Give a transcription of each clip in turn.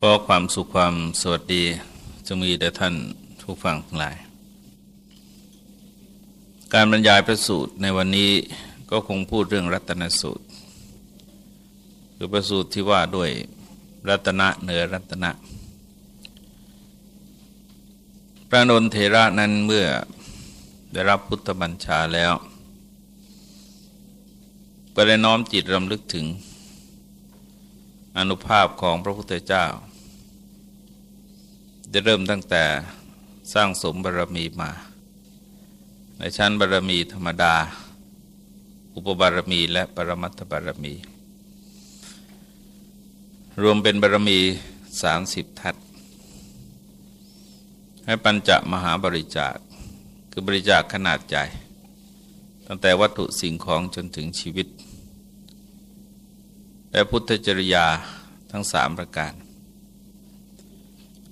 ขอความสุขความสวัสดีจะมีแด่ท่านผู้ฟังทั้งหลาย การบรรยายพระสูตรในวันนี้ก็คงพูดเรื่องรัตนสูตร คือพระสูตรที่ว่าด้วยรัตนะเหนือรัตนะ พระนนเทระนั้นเมื่อได้รับพุทธบัญชาแล้ว ก็ได้น้อมจิตรำลึกถึง อนุภาพของพระพุทธเจ้า จะเริ่มตั้งแต่สร้างสมบารมีมา ในชั้นบารมีธรรมดา อุปบารมีและปรมัตถบารมี รวมเป็นบารมีสามสิบทัศให้ปัญจมหาบริจาค คือบริจาคขนาดใหญ่ตั้งแต่วัตถุสิ่งของจนถึงชีวิต และพุทธจริยาทั้งสามประการ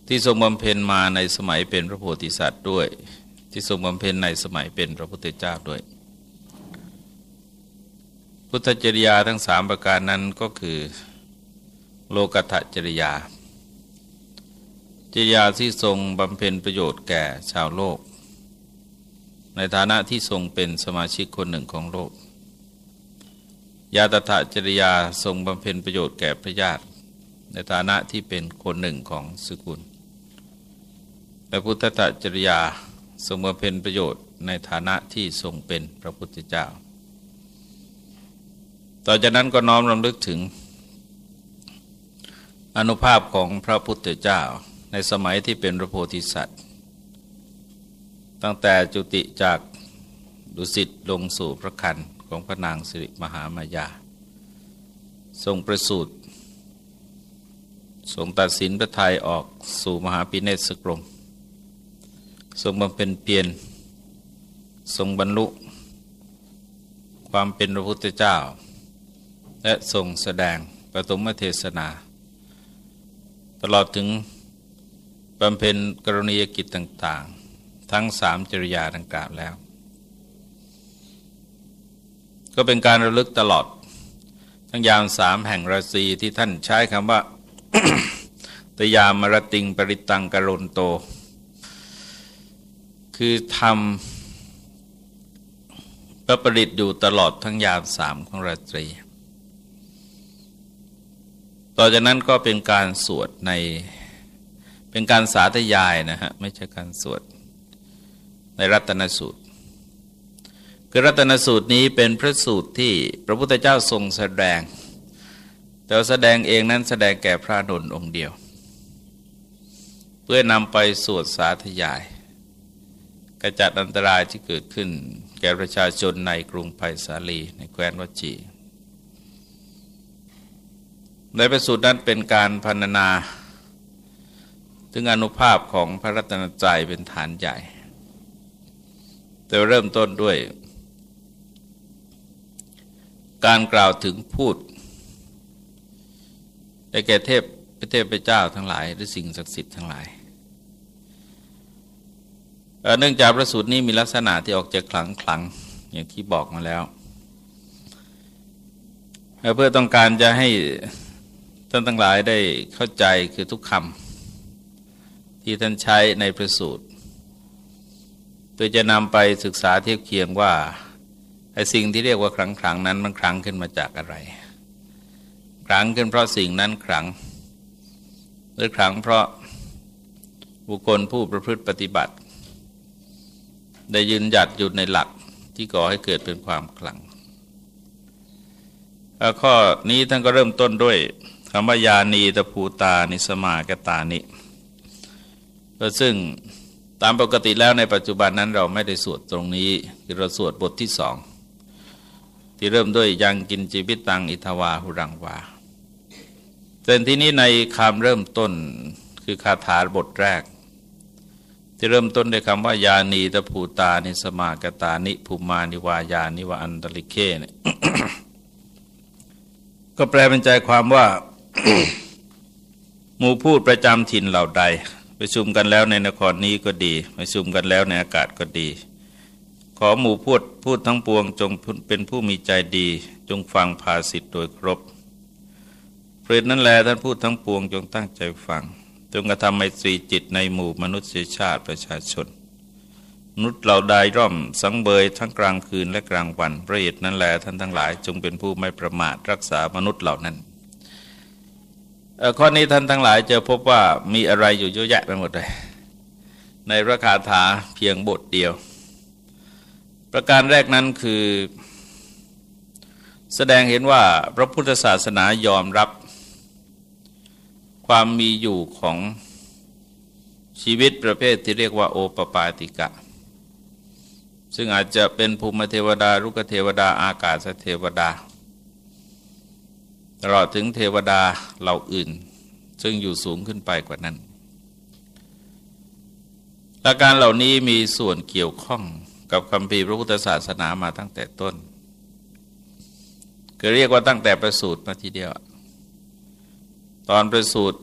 ที่ทรงบำเพ็ญมาในสมัยเป็นพระโพธิสัตว์ด้วย ที่ทรงบำเพ็ญในสมัยเป็นพระพุทธเจ้าด้วย พุทธจริยาทั้งสามประการนั้นก็คือ โลกัตจริยา จริยาที่ทรงบำเพ็ญประโยชน์แก่ชาวโลก ในฐานะที่ทรงเป็นสมาชิกคนหนึ่งของโลก ยาตถจริยาทรงบำเพ็ญประโยชน์แก่พระญาติ ในฐานะที่เป็นคนหนึ่งของสกุล และพุทธตจริยาทรงมาเป็นประโยชน์ในฐานะที่ทรงเป็นพระพุทธเจ้า ต่อจากนั้นก็น้อมรำลึกถึง อนุภาพของพระพุทธเจ้า ในสมัยที่เป็นพระโพธิสัตว์ ตั้งแต่จุติจากดุสิตลงสู่พระคัน ของพระนางสิริมหามายา ทรงประสูติทรงตัดสินพระทัยออกสู่มหาปิเนศกรม ทรงบำเพ็ญเพียรทรงบรรลุ ความเป็นพระพุทธเจ้า และทรงแสดงปฐมเทศนา ตลอดถึงบำเพ็ญกรณียกิจต่าง ๆ ทั้งสามจริยาดังกล่าวแล้ว ก็เป็นการระลึกตลอด ทั้งยามสามแห่งราศีที่ท่านใช้คำว่าตยามรติงปริตังกรณโต คือทำประประดิษฐ์อยู่ตลอดทั้งยามสามของราตรี ต่อจากนั้นก็เป็นการสวดในเป็นการสาธยายนะฮะ ไม่ใช่การสวดในรัตนสูตร คือรัตนสูตรนี้เป็นพระสูตรที่พระพุทธเจ้าทรงแสดง แต่แสดงเองนั้นแสดงแก่พระนนองค์เดียว เพื่อนำไปสวดสาธยายกระจัดอันตรายที่เกิดขึ้น แก่ประชาชนในกรุงไผ่สาลีในแคว้นวัจีในประสูตรนั้นเป็นการพันนา ถึงอนุภาพของพระรัตนตรัยเป็นฐานใหญ่ แต่เริ่มต้นด้วย การกล่าวถึงพูด ได้แก่เทพพระเทพเจ้าทั้งหลาย หรือสิ่งศักดิ์สิทธิ์ทั้งหลายเนื่องจากพระสูตรนี้มีลักษณะที่ออกจากขลังขลังอย่างที่บอกมาแล้ว เพื่อต้องการจะให้ท่านทั้งหลายได้เข้าใจคือทุกคำที่ท่านใช้ในพระสูตรโดยจะนำไปศึกษาเทียบเคียงว่า ไอ้สิ่งที่เรียกว่าครั้งครั้งนั้นมันครั้งขึ้นมาจากอะไร ครั้งขึ้นเพราะสิ่งนั้นครั้งหรือครั้งเพราะบุคคลผู้ประพฤติปฏิบัติ ได้ยืนหยัดอยู่ในหลักที่ก่อให้เกิดเป็นความคลังข้อนี้ท่านก็เริ่มต้นด้วยคำว่ายานีตภูตานิสมากตานิซึ่งตามปกติแล้วในปัจจุบันนั้นเราไม่ได้สวดตรงนี้คือเราสวดบทที่สอง ที่เริ่มด้วยยังกินจีวิตังอิทวาหุรังวาแต่ที่นี้ในคำเริ่มต้นคือคาถาบทแรก ที่เริ่มต้นด้วยคำว่ายานีตะภูตานิสมากตานิภูมานิวายานิวอันตลิเคเนี่ยก็แปลเป็นใจความว่าหมู่พูดประจำถิ่นเหล่าใดประชุมกันแล้วในนครนี้ก็ดีประชุมกันแล้วในอากาศก็ดี อหมู่พูดพูดทั้งปวงจงเป็นผู้มีใจดี จงฟังภาสิทธ์โดยครบเพฤตนั้นแลท่านพูดทั้งปวงจงตั้งใจฟัง จงกระทำไมตรีจิตในหมู่มนุษยชาติประชาชนมนุษย์เราได้ร่อมสังเบยทั้งกลางคืนและกลางวันพระเอตนั้นแลท่านทั้งหลาย จงเป็นผู้ไม่ประมาทรักษามนุษย์เหล่านั้นข้อนี้ท่านทั้งหลายจะพบว่ามีอะไรอยู่เยอะแยะไปหมดเลยในพระคาถาเพียงบทเดียว ประการแรกนั้นคือ แสดงเห็นว่าพระพุทธศาสนายอมรับ ความมีอยู่ของชีวิตประเภทที่เรียกว่าโอปปาติกะ ซึ่งอาจจะเป็นภูมิเทวดาลุกเทวดาอากาศเทวดาตลอดถึงเทวดาเหล่าอื่น ซึ่งอยู่สูงขึ้นไปกว่านั้นหลักการเหล่านี้มีส่วนเกี่ยวข้อง กับคำพีพระพุทธศาสนามาตั้งแต่ต้นก็เรียกว่าตั้งแต่ประสูตรมาทีเดียว ตอนประสูตร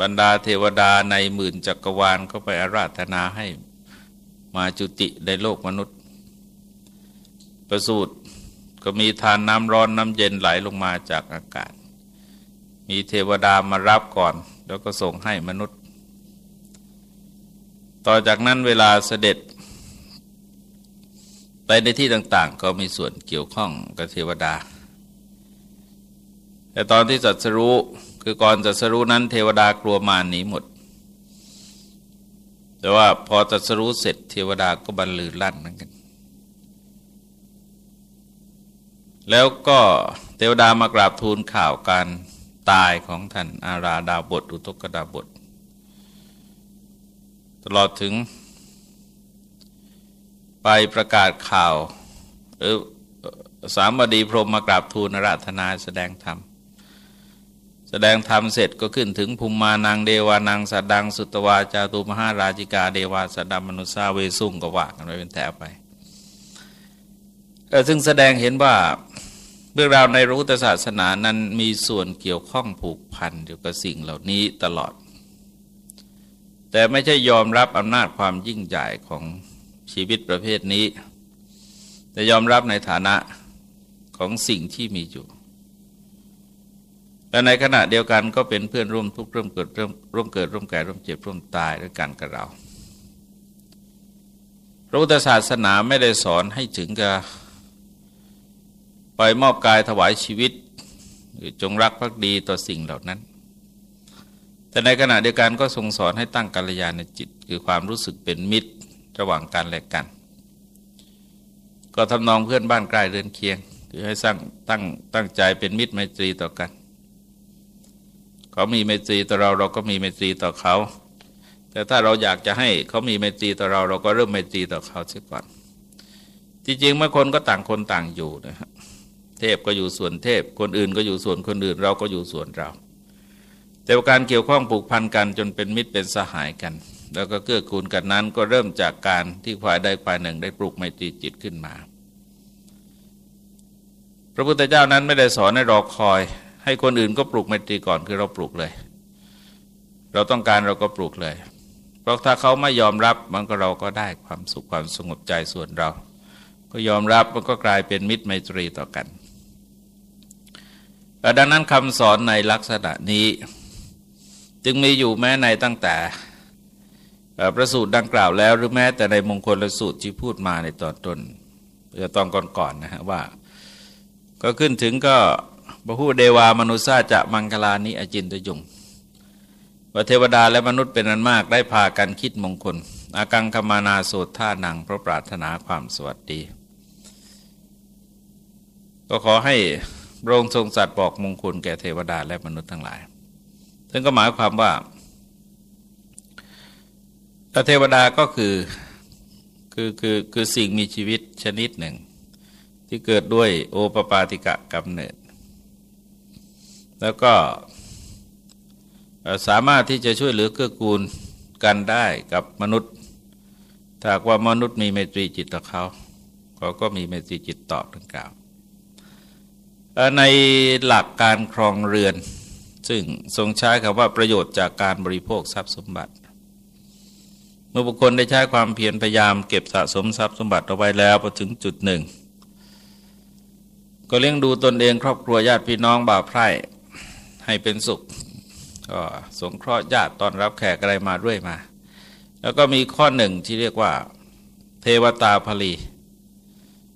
บรรดาเทวดาในหมื่นจักรวาลก็ไปอาราธนาให้มาจุติในโลกมนุษย์ ประสูตรก็มีทานน้ำร้อนน้ำเย็นไหลลงมาจากอากาศ มีเทวดามารับก่อน แล้วก็ส่งให้มนุษย์ ต่อจากนั้นเวลาเสด็จ ไปในที่ต่าง ๆ ก็มีส่วนเกี่ยวข้องกับเทวดา แต่ตอนที่จัดสรู้คือก่อนจัดสรู้นั้น เทวดากลัวมารหนีหมด แต่ว่าพอจัดสรู้เสร็จ เทวดาก็บรรลือลั่นเหมือนกัน แล้วก็เทวดามากราบทูลข่าวการตายของท่านอาราดาบท อุตกดาบท ตลอดถึง ไปประกาศข่าว หรือสามบดีพรหมมากราบทูลราธนาแสดงธรรม แสดงธรรมเสร็จก็ขึ้นถึงภูมานางเดวานางสัดดัง สุตวาจาตุมหาราจิกาเดวาสัดดามนุษาเวสุ่งก็ว่ากันไปเป็นแถวไปซึ่งแสดงเห็นว่าเรื่องราวในรู้ศาสนานั้นมีส่วนเกี่ยวข้องผูกพันอยู่กับสิ่งเหล่านี้ตลอด แต่ไม่ใช่ยอมรับอำนาจความยิ่งใหญ่ของ ชีวิตประเภทนี้แต่ยอมรับในฐานะของสิ่งที่มีอยู่ และในขณะเดียวกันก็เป็นเพื่อนร่วมทุกข์ร่วมเกิดร่วมร่วมเกิดร่วมแก่ร่วมเจ็บร่วมตายด้วยกันกับเราพระพุทธศาสนาไม่ได้สอนให้ถึงกับไปมอบกายถวายชีวิตหรือจงรักภักดีต่อสิ่งเหล่านั้น แต่ในขณะเดียวกันก็ทรงสอนให้ตั้งกัลยาณจิต คือความรู้สึกเป็นมิตร ระหว่างกันและกัน ก็ทำนองเพื่อนบ้านใกล้เรือนเคียงคือให้สร้างตั้งตั้งใจเป็นมิตรไมตรีต่อกัน เขามีไมตรีต่อเราเราก็มีไมตรีต่อเขา แต่ถ้าเราอยากจะให้เขามีไมตรีต่อเรา เราก็เริ่มไมตรีต่อเขาเสียก่อน จริงๆเมื่อคนก็ต่างคนต่างอยู่นะครับเทพก็อยู่ส่วนเทพ คนอื่นก็อยู่ส่วนคนอื่น เราก็อยู่ส่วนเรา แต่การเกี่ยวข้องผูกพันกันจนเป็นมิตรเป็นสหายกัน แล้วก็เกื้อกูลกันนั้นก็เริ่มจากการที่ฝ่ายใดฝ่ายหนึ่งได้ปลูกไมตรีจิตขึ้นมา พระพุทธเจ้านั้นไม่ได้สอนให้รอคอย ให้คนอื่นก็ปลูกไมตรีก่อนคือเราปลูกเลย เราต้องการเราก็ปลูกเลย เพราะถ้าเขาไม่ยอมรับมันก็เราก็ได้ความสุขความสงบใจส่วนเรา ก็ยอมรับมันก็กลายเป็นมิตรไมตรีต่อกันดังนั้นคำสอนในลักษณะนี้ จึงมีอยู่แม้ในตั้งแต่ ประสูตรดังกล่าวแล้วหรือแม้แต่ในมงคลละสูตรที่พูดมาในตอนต้นจะตอนก่อนๆนนะฮะว่า ก็ขึ้นถึงก็พระผู้เดวามนุษย์จะมังคลานิอจินตยุงว่าเทวดาและมนุษย์เป็นนันมากได้พากันคิดมงคล อากังคมานาโสท่านังเพราะปรารถนาความสวัสดี ก็ขอให้พระองค์ทรงสัตว์บอกมงคลแก่เทวดาและมนุษย์ทั้งหลาย ซึ่งก็หมายความว่า เทวดาก็คือคือคือคือสิ่งมีชีวิตชนิดหนึ่ง ที่เกิดด้วยโอปปาติกะกำเนิด แล้วก็สามารถที่จะช่วยเหลือเกื้อกูลกันได้กับมนุษย์ถ้าว่ามนุษย์มีเมตรีจิตต่อเขาเขาก็มีเมตรีจิตตอบดังกล่าวในหลักการครองเรือน ซึ่งทรงใช้คำว่าประโยชน์จากการบริโภคทรัพย์สมบัติ เมื่อบุคคลได้ใช้ความเพียรพยายามเก็บสะสมทรัพย์สมบัติเอาไว้แล้วพอถึงจุดหนึ่ง ก็เลี้ยงดูตนเองครอบครัวญาติพี่น้องบ่าวไพร่ให้เป็นสุขก็สงเคราะห์ญาติตอนรับแขกอะไรมาด้วยมา แล้วก็มีข้อหนึ่งที่เรียกว่า เทวตาภลี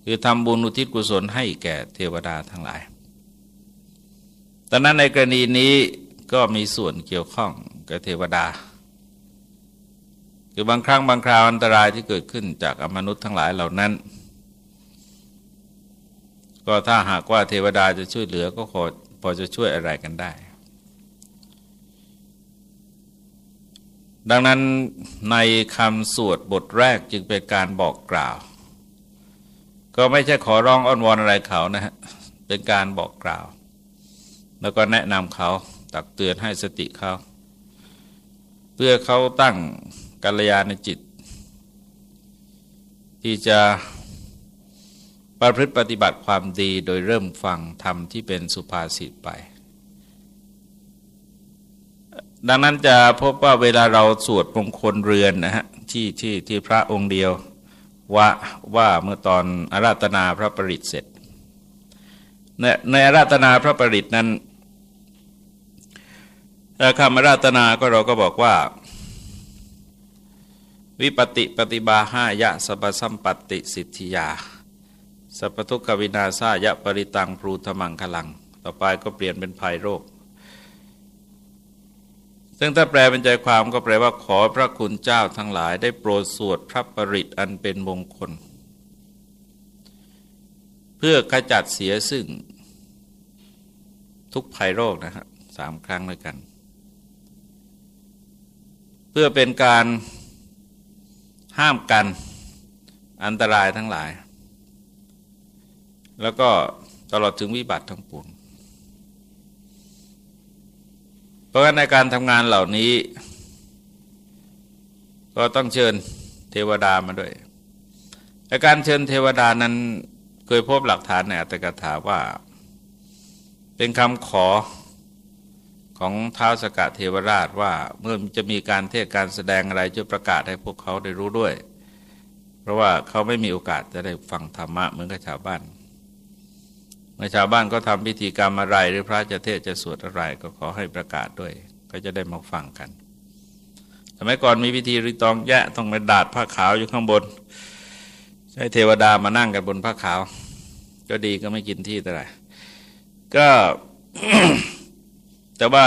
คือทำบุญอุทิศกุศลให้แก่เทวดาทั้งหลายตอนนั้นในกรณีนี้ก็มีส่วนเกี่ยวข้องกับเทวดา คือบางครั้งบางคราวอันตรายที่เกิดขึ้นจากอมนุษย์ทั้งหลายเหล่านั้น ก็ถ้าหากว่าเทวดาจะช่วยเหลือก็ขอพอจะช่วยอะไรกันได้ ดังนั้นในคำสวดบทแรกจึงเป็นการบอกกล่าว ก็ไม่ใช่ขอร้องอ้อนวอนอะไรเขานะฮะ เป็นการบอกกล่าว แล้วก็แนะนำเขาตักเตือนให้สติเขา เพื่อเขาตั้ง กัลยาณจิต ที่จะประพฤติปฏิบัติความดีโดยเริ่มฟังธรรมที่เป็นสุภาษิตไป ดังนั้นจะพบว่าเวลาเราสวดมงคลเรือนนะฮะที่ที่ที่พระองค์เดียวว่าว่าเมื่อตอนอาราธนาพระปริตเสร็จ ในในอาราธนาพระปริตนั้นคำอาราธนาก็เราก็บอกว่า วิปติปฏิบาหายะสปสัมปติสิทธิยา สัพทุกขวินาศายะปริตังพรูธมังคลัง ต่อไปก็เปลี่ยนเป็นภัยโรค ซึ่งถ้าแปลเป็นใจความก็แปลว่าขอพระคุณเจ้าทั้งหลายได้โปรดสวดพระปริตอันเป็นมงคล เพื่อขจัดเสียซึ่ง ทุกภัยโรคนะฮะสามครั้งด้วยกัน เพื่อเป็นการ ห้ามกันอันตรายทั้งหลาย แล้วก็ตลอดถึงวิบัติทั้งปวงเพราะฉะนั้นในการทำงานเหล่านี้ ก็ต้องเชิญเทวดามาด้วยในการเชิญเทวดานั้นเคยพบหลักฐานในอัตถกถาว่า เป็นคำขอ ของท้าวสกะเทวราชว่าเมื่อจะมีการเทศการแสดงอะไรจะประกาศให้พวกเขาได้รู้ด้วย เพราะว่าเขาไม่มีโอกาสจะได้ฟังธรรมะเหมือนกับชาวบ้าน เมื่อชาวบ้านก็ทำพิธีกรรมอะไร หรือพระจะเทศจะสวดอะไรก็ขอให้ประกาศด้วย ก็จะได้มาฟังกันสมัยก่อนมีพิธีริตองแยะต้องไปดาดผ้าขาวอยู่ข้างบน ใช้เทวดามานั่งกันบนผ้าขาว ก็ดีก็ไม่กินที่แต่ไรก็ แต่ว่า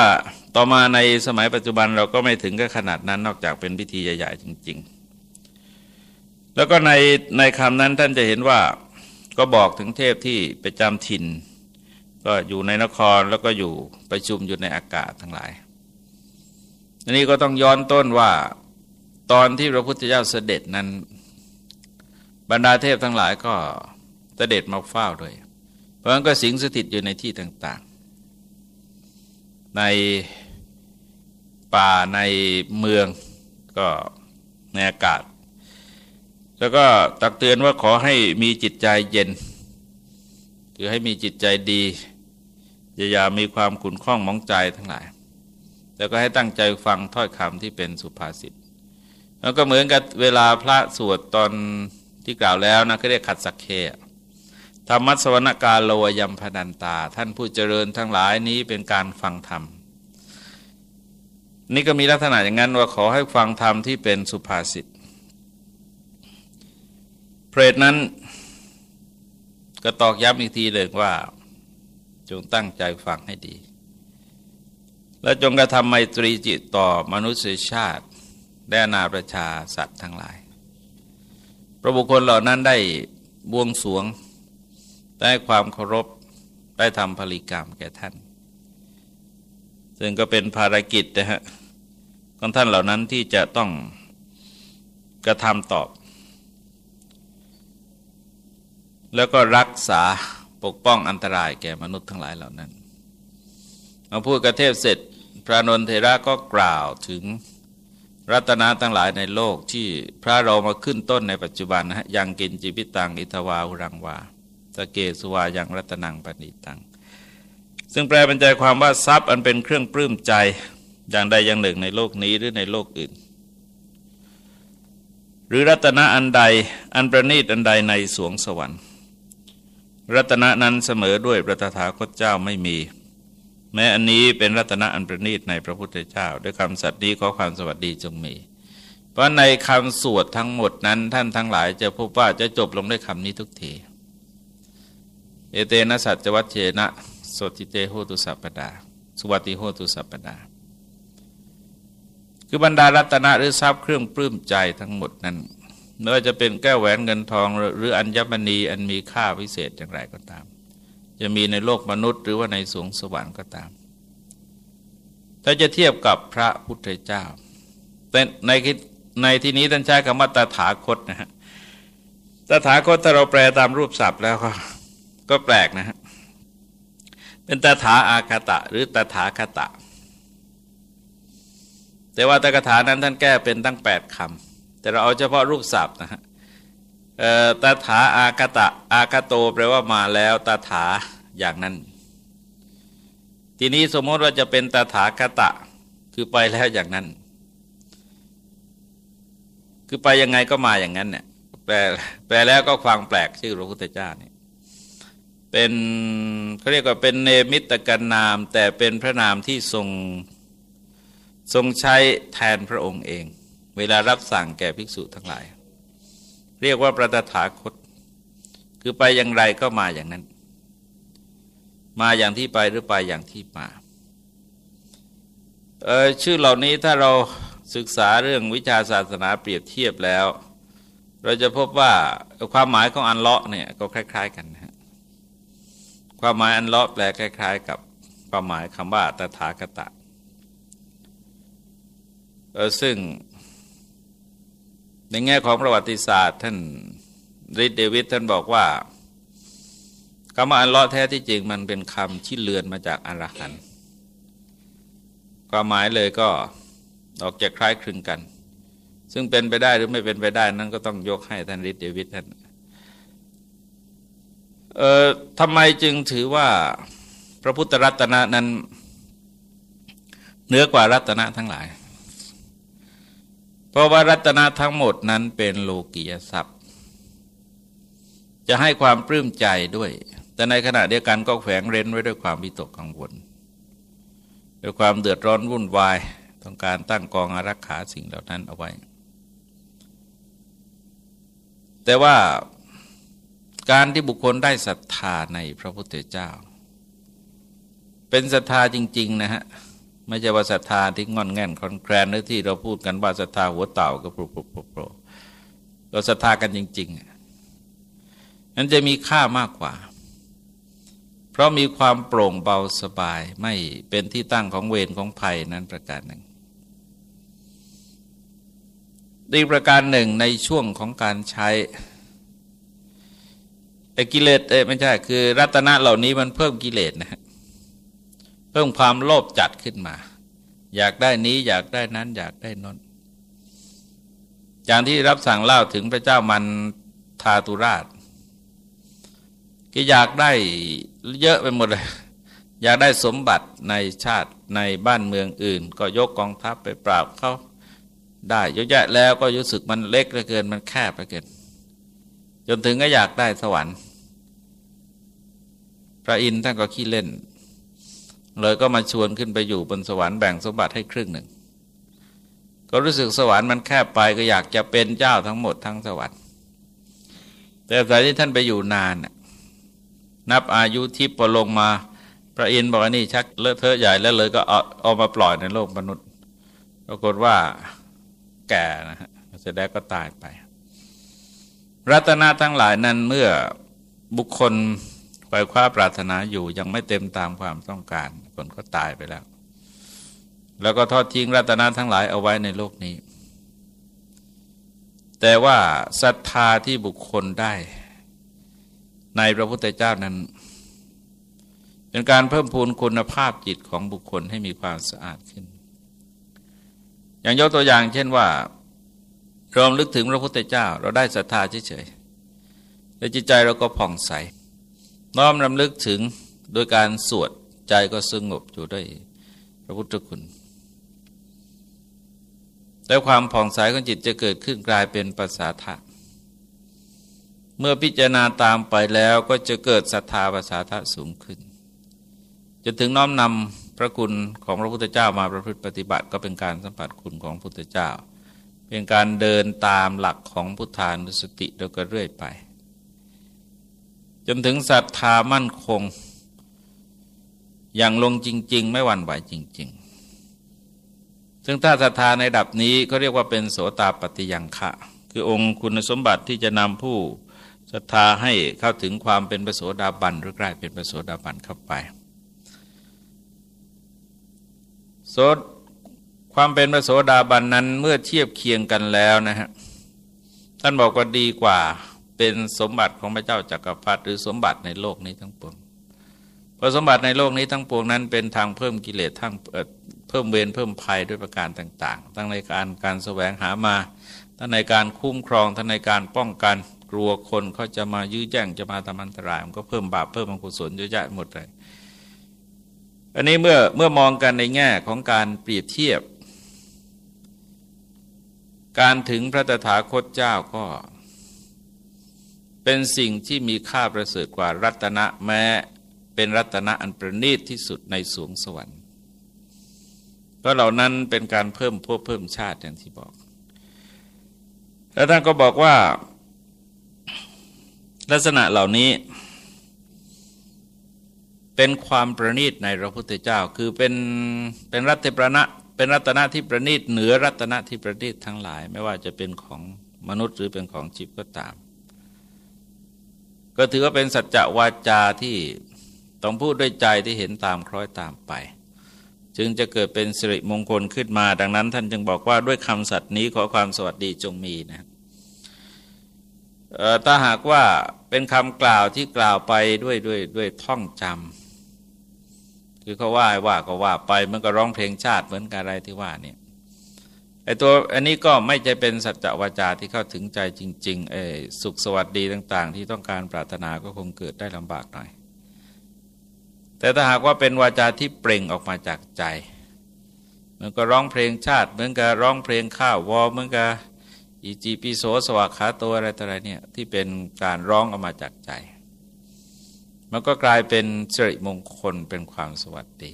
ต่อมาในสมัยปัจจุบันเราก็ไม่ถึงกับขนาดนั้นนอกจากเป็นพิธีใหญ่ ๆ จริง ๆ แล้วก็ในในคำนั้นท่านจะเห็นว่าก็บอกถึงเทพที่ไปจำถิ่น ก็อยู่ในนครแล้วก็อยู่ประชุมอยู่ในอากาศทั้งหลายอันนี้ก็ต้องย้อนต้นว่าตอนที่พระพุทธเจ้าเสด็จนั้น บรรดาเทพทั้งหลายก็เสด็จมาเฝ้าด้วย เพราะงั้นก็สิงสถิตอยู่ในที่ต่างๆ ในป่าในเมืองก็ในอากาศ แล้วก็ตักเตือนว่าขอให้มีจิตใจเย็นคือให้มีจิตใจดีอย่ามีความขุ่นข้องมองใจทั้งหลาย แล้วก็ให้ตั้งใจฟังถ้อยคำที่เป็นสุภาษิตแล้วก็เหมือนกับเวลาพระสวดตอนที่กล่าวแล้วนะเขาเรียกขัดสักเค ธรรมัสวรรกาโลยมพนันตา ท่านผู้เจริญทั้งหลายนี้เป็นการฟังธรรม นี่ก็มีลักษณะอย่างนั้นว่าขอให้ฟังธรรมที่เป็นสุภาษิตเพรตนั้นก็ตอกย้ำอีกทีเลยว่า จงตั้งใจฟังให้ดี และจงกระทำไมตรีจิตต่อมนุษยชาติและนาประชาสัตว์ทั้งหลาย พระบุคคลเหล่านั้นได้บวงสวง ได้ความเคารพได้ทำผลิกรรมแก่ท่าน ซึ่งก็เป็นภารกิจนะฮะของท่านเหล่านั้นที่จะต้องกระทำตอบ แล้วก็รักษาปกป้องอันตรายแก่มนุษย์ทั้งหลายเหล่านั้นมาพูดกระเทศเสร็จ พระนนเทระก็กล่าวถึงรัตนาทั้งหลายในโลกที่พระเรามาขึ้นต้นในปัจจุบันนะฮะยังกินจิปิตังอิทวาหุรังวา สเกสุวายังรัตนังปณิตัง ซึ่งแปลเป็นใจความว่าทรัพย์อันเป็นเครื่องปลื้มใจอย่างใดอย่างหนึ่งในโลกนี้หรือในโลกอื่น หรือรัตนะอันใดอันประณีตอันใดในสวงสวรรค์ รัตนะนั้นเสมอด้วยพระตถาคตเจ้าไม่มี แม้อันนี้เป็นรัตนะอันประณีตในพระพุทธเจ้า ด้วยคำสัตย์นี้ขอความสวัสดีจงมี เพราะในคำสวดทั้งหมดนั้นท่านทั้งหลายจะพบว่าจะจบลงด้วยคำนี้ทุกที เอเตนะสัจวัตเชนะสติเตโหตุสัปปดาสวัติโหตุสัปปดา คือบรรดารัตนะหรือทรัพย์เครื่องปลื้มใจทั้งหมดนั้นไม่ว่าจะเป็นแก้วแหวนเงินทองหรืออัญมณีอันมีค่าพิเศษอย่างไรก็ตาม จะมีในโลกมนุษย์หรือว่าในสวงสวรรค์ก็ตาม ถ้าจะเทียบกับพระพุทธเจ้าแต่ในในที่นี้ท่านใช้คำว่าตถาคตนะฮะตถาคตถ้าเราแปลตามรูปศัพท์แล้วก็ ก็แปลกนะฮะ เป็นตถาอาคตะ หรือตถาคตะ แต่ว่าตถาถานั้นท่านแก้เป็นตั้งแปดคำแต่เราเอาเฉพาะรูปศัพท์นะฮะตถาอาคตะ อาคโตแปลว่ามาแล้วตถาอย่างนั้น ทีนี้สมมติว่าจะเป็นตถาคตะ คือไปแล้วอย่างนั้น คือไปยังไงก็มาอย่างนั้นเนี่ยแปลแปลแล้วก็ฟังแปลกชื่อพระพุทธเจ้าเนี่ย เป็นเขาเรียกว่าเป็นเนมิตกันนาม แต่เป็นพระนามที่ทรงทรงใช้แทนพระองค์เอง เวลารับสั่งแก่ภิกษุทั้งหลาย เรียกว่าประตถาคต คือไปอย่างไรก็มาอย่างนั้น มาอย่างที่ไปหรือไปอย่างที่มาเออชื่อเหล่านี้ถ้าเราศึกษาเรื่องวิชาศาสนาเปรียบเทียบแล้ว เราจะพบว่าความหมายของอันเลาะเนี่ยก็คล้าย ๆ กัน ความหมายอันเลาะแปลคล้าย ๆ กับความหมายคำว่าตถาคตะซึ่งในแง่ของประวัติศาสตร์ท่านริดเดวิดท่านบอกว่าคำว่าอันเลาะแท้ที่จริงมันเป็นคำที่เลือนมาจากอรหันต์ความหมายเลยก็ออกจากคล้ายคลึงกัน ซึ่งเป็นไปได้หรือไม่เป็นไปได้ นั้นก็ต้องยกให้ท่านริดเดวิดท่าน เอ่อทำไมจึงถือว่าพระพุทธรัตนะนั้นเหนือกว่ารัตนะทั้งหลาย เพราะว่ารัตนะทั้งหมดนั้นเป็นโลกียทรัพย์ จะให้ความปลื้มใจด้วย แต่ในขณะเดียวกันก็แฝงเร้นไว้ด้วยความวิตกกังวล ด้วยความเดือดร้อนวุ่นวาย ต้องการตั้งกองอารักขาสิ่งเหล่านั้นเอาไว้ แต่ว่า การที่บุคคลได้ศรัทธาในพระพุทธเจ้า เป็นศรัทธาจริง ๆ นะฮะไม่ใช่ว่าศรัทธาที่งอนแง่นคอนแคลนหรือที่เราพูดกันว่าศรัทธาหัวเต่าก็โปรโปรโปรโปรเราศรัทธากันจริงๆนั้นจะมีค่ามากกว่า เพราะมีความโปร่งเบาสบายไม่เป็นที่ตั้งของเวรของภัยนั้นประการหนึ่งอีกประการหนึ่งในช่วงของการใช้ ไอ้กิเลสเอไม่ใช่คือ รัตนะเหล่านี้มันเพิ่มกิเลสนะฮะเพิ่มความโลภจัดขึ้นมา อยากได้นี้อยากได้นั้นอยากได้นนอย่างที่รับสั่งเล่าถึงพระเจ้ามันทาตุราชก็อยากได้เยอะไปหมดเลย อยากได้สมบัติในชาติในบ้านเมืองอื่น ก็ยกกองทัพไปปราบเขาได้เยอะแยะแล้วก็รู้สึกมันเล็กเหลือเกินมันแคบเหลือเกิน จนถึงก็อยากได้สวรรค์ พระอินทร์ท่านก็ขี้เล่น เลยก็มาชวนขึ้นไปอยู่บนสวรรค์แบ่งสมบัติให้ครึ่งหนึ่ง ก็รู้สึกสวรรค์มันแคบไปก็อยากจะเป็นเจ้าทั้งหมดทั้งสวรรค์แต่สายที่ท่านไปอยู่นานนับอายุทิพย์พอลงมาพระอินทร์บอกว่านี่ชักเลอะเทอะใหญ่แล้วเลยก็เอาเอามาปล่อยในโลกมนุษย์ ปรากฏว่าแก่นะฮะเสร็จแล้วก็ตายไป รัตนาทั้งหลายนั้นเมื่อบุคคลไปคว้าปรารถนาอยู่ยังไม่เต็มตามความต้องการคนก็ตายไปแล้ว แล้วก็ทอดทิ้งรัตนะทั้งหลายเอาไว้ในโลกนี้ แต่ว่าศรัทธาที่บุคคลได้ในพระพุทธเจ้านั้น เป็นการเพิ่มพูนคุณภาพจิตของบุคคลให้มีความสะอาดขึ้น อย่างยกตัวอย่างเช่นว่า เราลึกถึงพระพุทธเจ้า เราได้ศรัทธาเฉยๆแต่จิตใจเราก็ผ่องใส น้อมรำลึกถึงโดยการสวดใจก็สงบอยู่ด้วยพระพุทธคุณแต่ความผ่องใสของจิตจะเกิดขึ้นกลายเป็นภาษาธะเมื่อพิจารณาตามไปแล้วก็จะเกิดศรัทธาภาษาธะสูงขึ้นจะถึงน้อมนำพระคุณของพระพุทธเจ้ามาประพฤติปฏิบัติก็เป็นการสัมผัสคุณของพระพุทธเจ้า เป็นการเดินตามหลักของพุทธานุสติแล้วก็เรื่อยไป จนถึงศรัทธามั่นคง อย่างลงจริง ๆ ไม่หวั่นไหวจริง ๆ ซึ่งถ้าศรัทธาในดับนี้ก็เรียกว่าเป็นโสตาปฏิยังคะ คือองค์คุณสมบัติที่จะนำผู้ศรัทธาให้เข้าถึงความเป็นประโสดาบันหรือกลายเป็นประโสดาบันเข้าไปโส ความเป็นประโสดาบันนั้นเมื่อเทียบเคียงกันแล้วนะฮะท่านบอกว่าดีกว่าเป็นสมบัติของพระเจ้าจากักรพรรดิหรือสมบัติในโลกนี้ทั้งปวงเพราะสมบัติในโลกนี้ทั้งปวงนั้นเป็นทางเพิ่มกิเลสทั้งเพิ่มเวรเพิ่มภัยด้วยประการต่าง ๆ ทั้งในการการแสวงหามา ทั้งในการคุ้มครอง ทั้งในการป้องกันกลัวคนเขาจะมายื้อแย่งจะมาทำอันตรายมันก็เพิ่มบาปเพิ่มอกุศลเยอะแยะหมดเลยอันนี้เมื่อเมื่อมองกันในแง่ของการเปรียบเทียบ การถึงพระตถาคตเจ้าก็ เป็นสิ่งที่มีค่าประเสริฐกว่ารัตนะแม้เป็นรัตนะอันประณีตที่สุดในสวงสวรรค์เพราะเหล่านั้นเป็นการเพิ่มพวกเพิ่มชาติอย่างที่บอก แล้วท่านก็บอกว่า ลักษณะเหล่านี้ เป็นความประณีตในพระพุทธเจ้า คือเป็นเป็นรัตประณะ เป็นรัตนะที่ประณีตเหนือรัตนะที่ประณีตทั้งหลาย ไม่ว่าจะเป็นของมนุษย์หรือเป็นของจิตก็ตาม ก็ถือว่าเป็นสัจจะวาจาที่ต้องพูดด้วยใจที่เห็นตามคล้อยตามไป จึงจะเกิดเป็นสิริมงคลขึ้นมา ดังนั้น ท่านจึงบอกว่าด้วยคำสัตย์นี้ขอความสวัสดีจงมีนะถ้าหากว่าเป็นคำกล่าวที่กล่าวไปด้วยด้วยด้วยท่องจำ คือเขาว่าว่าก็ว่าไปมันก็ร้องเพลงชาติเหมือนกันอะไรที่ว่าเนี่ยไอตัวอันนี้ก็ไม่ใช่เป็นสัจวาจาที่เข้าถึงใจจริงๆไอสุขสวัสดีต่าง ๆ ที่ต้องการปรารถนาก็คงเกิดได้ลำบากหน่อย แต่ถ้าหากว่าเป็นวาจาที่เปล่งออกมาจากใจ มันก็ร้องเพลงชาติ เหมือนกับร้องเพลงข้าววอเหมือนกับอิจิปิโสสวากขาตัวอะไรต่ออะไรเนี่ยที่เป็นการร้องออกมาจากใจ มันก็กลายเป็นสิริมงคลเป็นความสวัสดี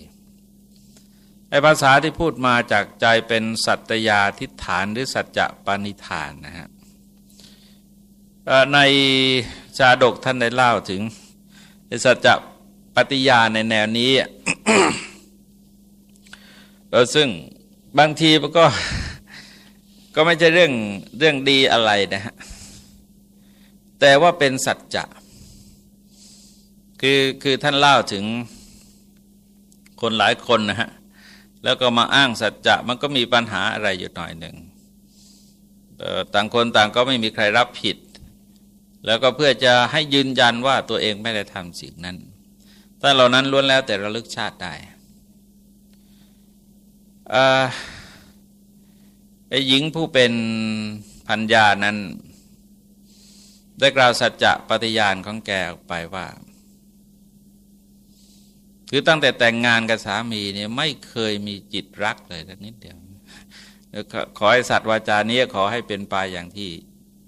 ไอภาษาที่พูดมาจากใจเป็นสัตยาทิฏฐานหรือสัจจะปณิธานนะฮะในชาดกท่านได้เล่าถึงสัจจะปฏิญาในแนวนี้ซึ่งบางทีมันก็ก็ไม่ใช่เรื่องเรื่องดีอะไรนะฮะแต่ว่าเป็นสัจจะ คือคือท่านเล่าถึงคนหลายคนนะฮะแล้วก็มาอ้างสัจจะมันก็มีปัญหาอะไรอยู่หน่อยหนึ่งต่างคนต่างก็ไม่มีใครรับผิด แล้วก็เพื่อจะให้ยืนยันว่าตัวเองไม่ได้ทำสิ่งนั้นถ้าเหล่านั้นล้วนแล้วแต่ระลึกชาติได้ไอ้หญิงผู้เป็นพัญญานั้น ได้กล่าวสัจจะปฏิญาณของแกออกไปว่า คือตั้งแต่แต่งงานกับสามีเนี่ยไม่เคยมีจิตรักเลยสักนิดเดียวขอให้สัตว์วาจานี้ขอให้เป็นไปอย่างที่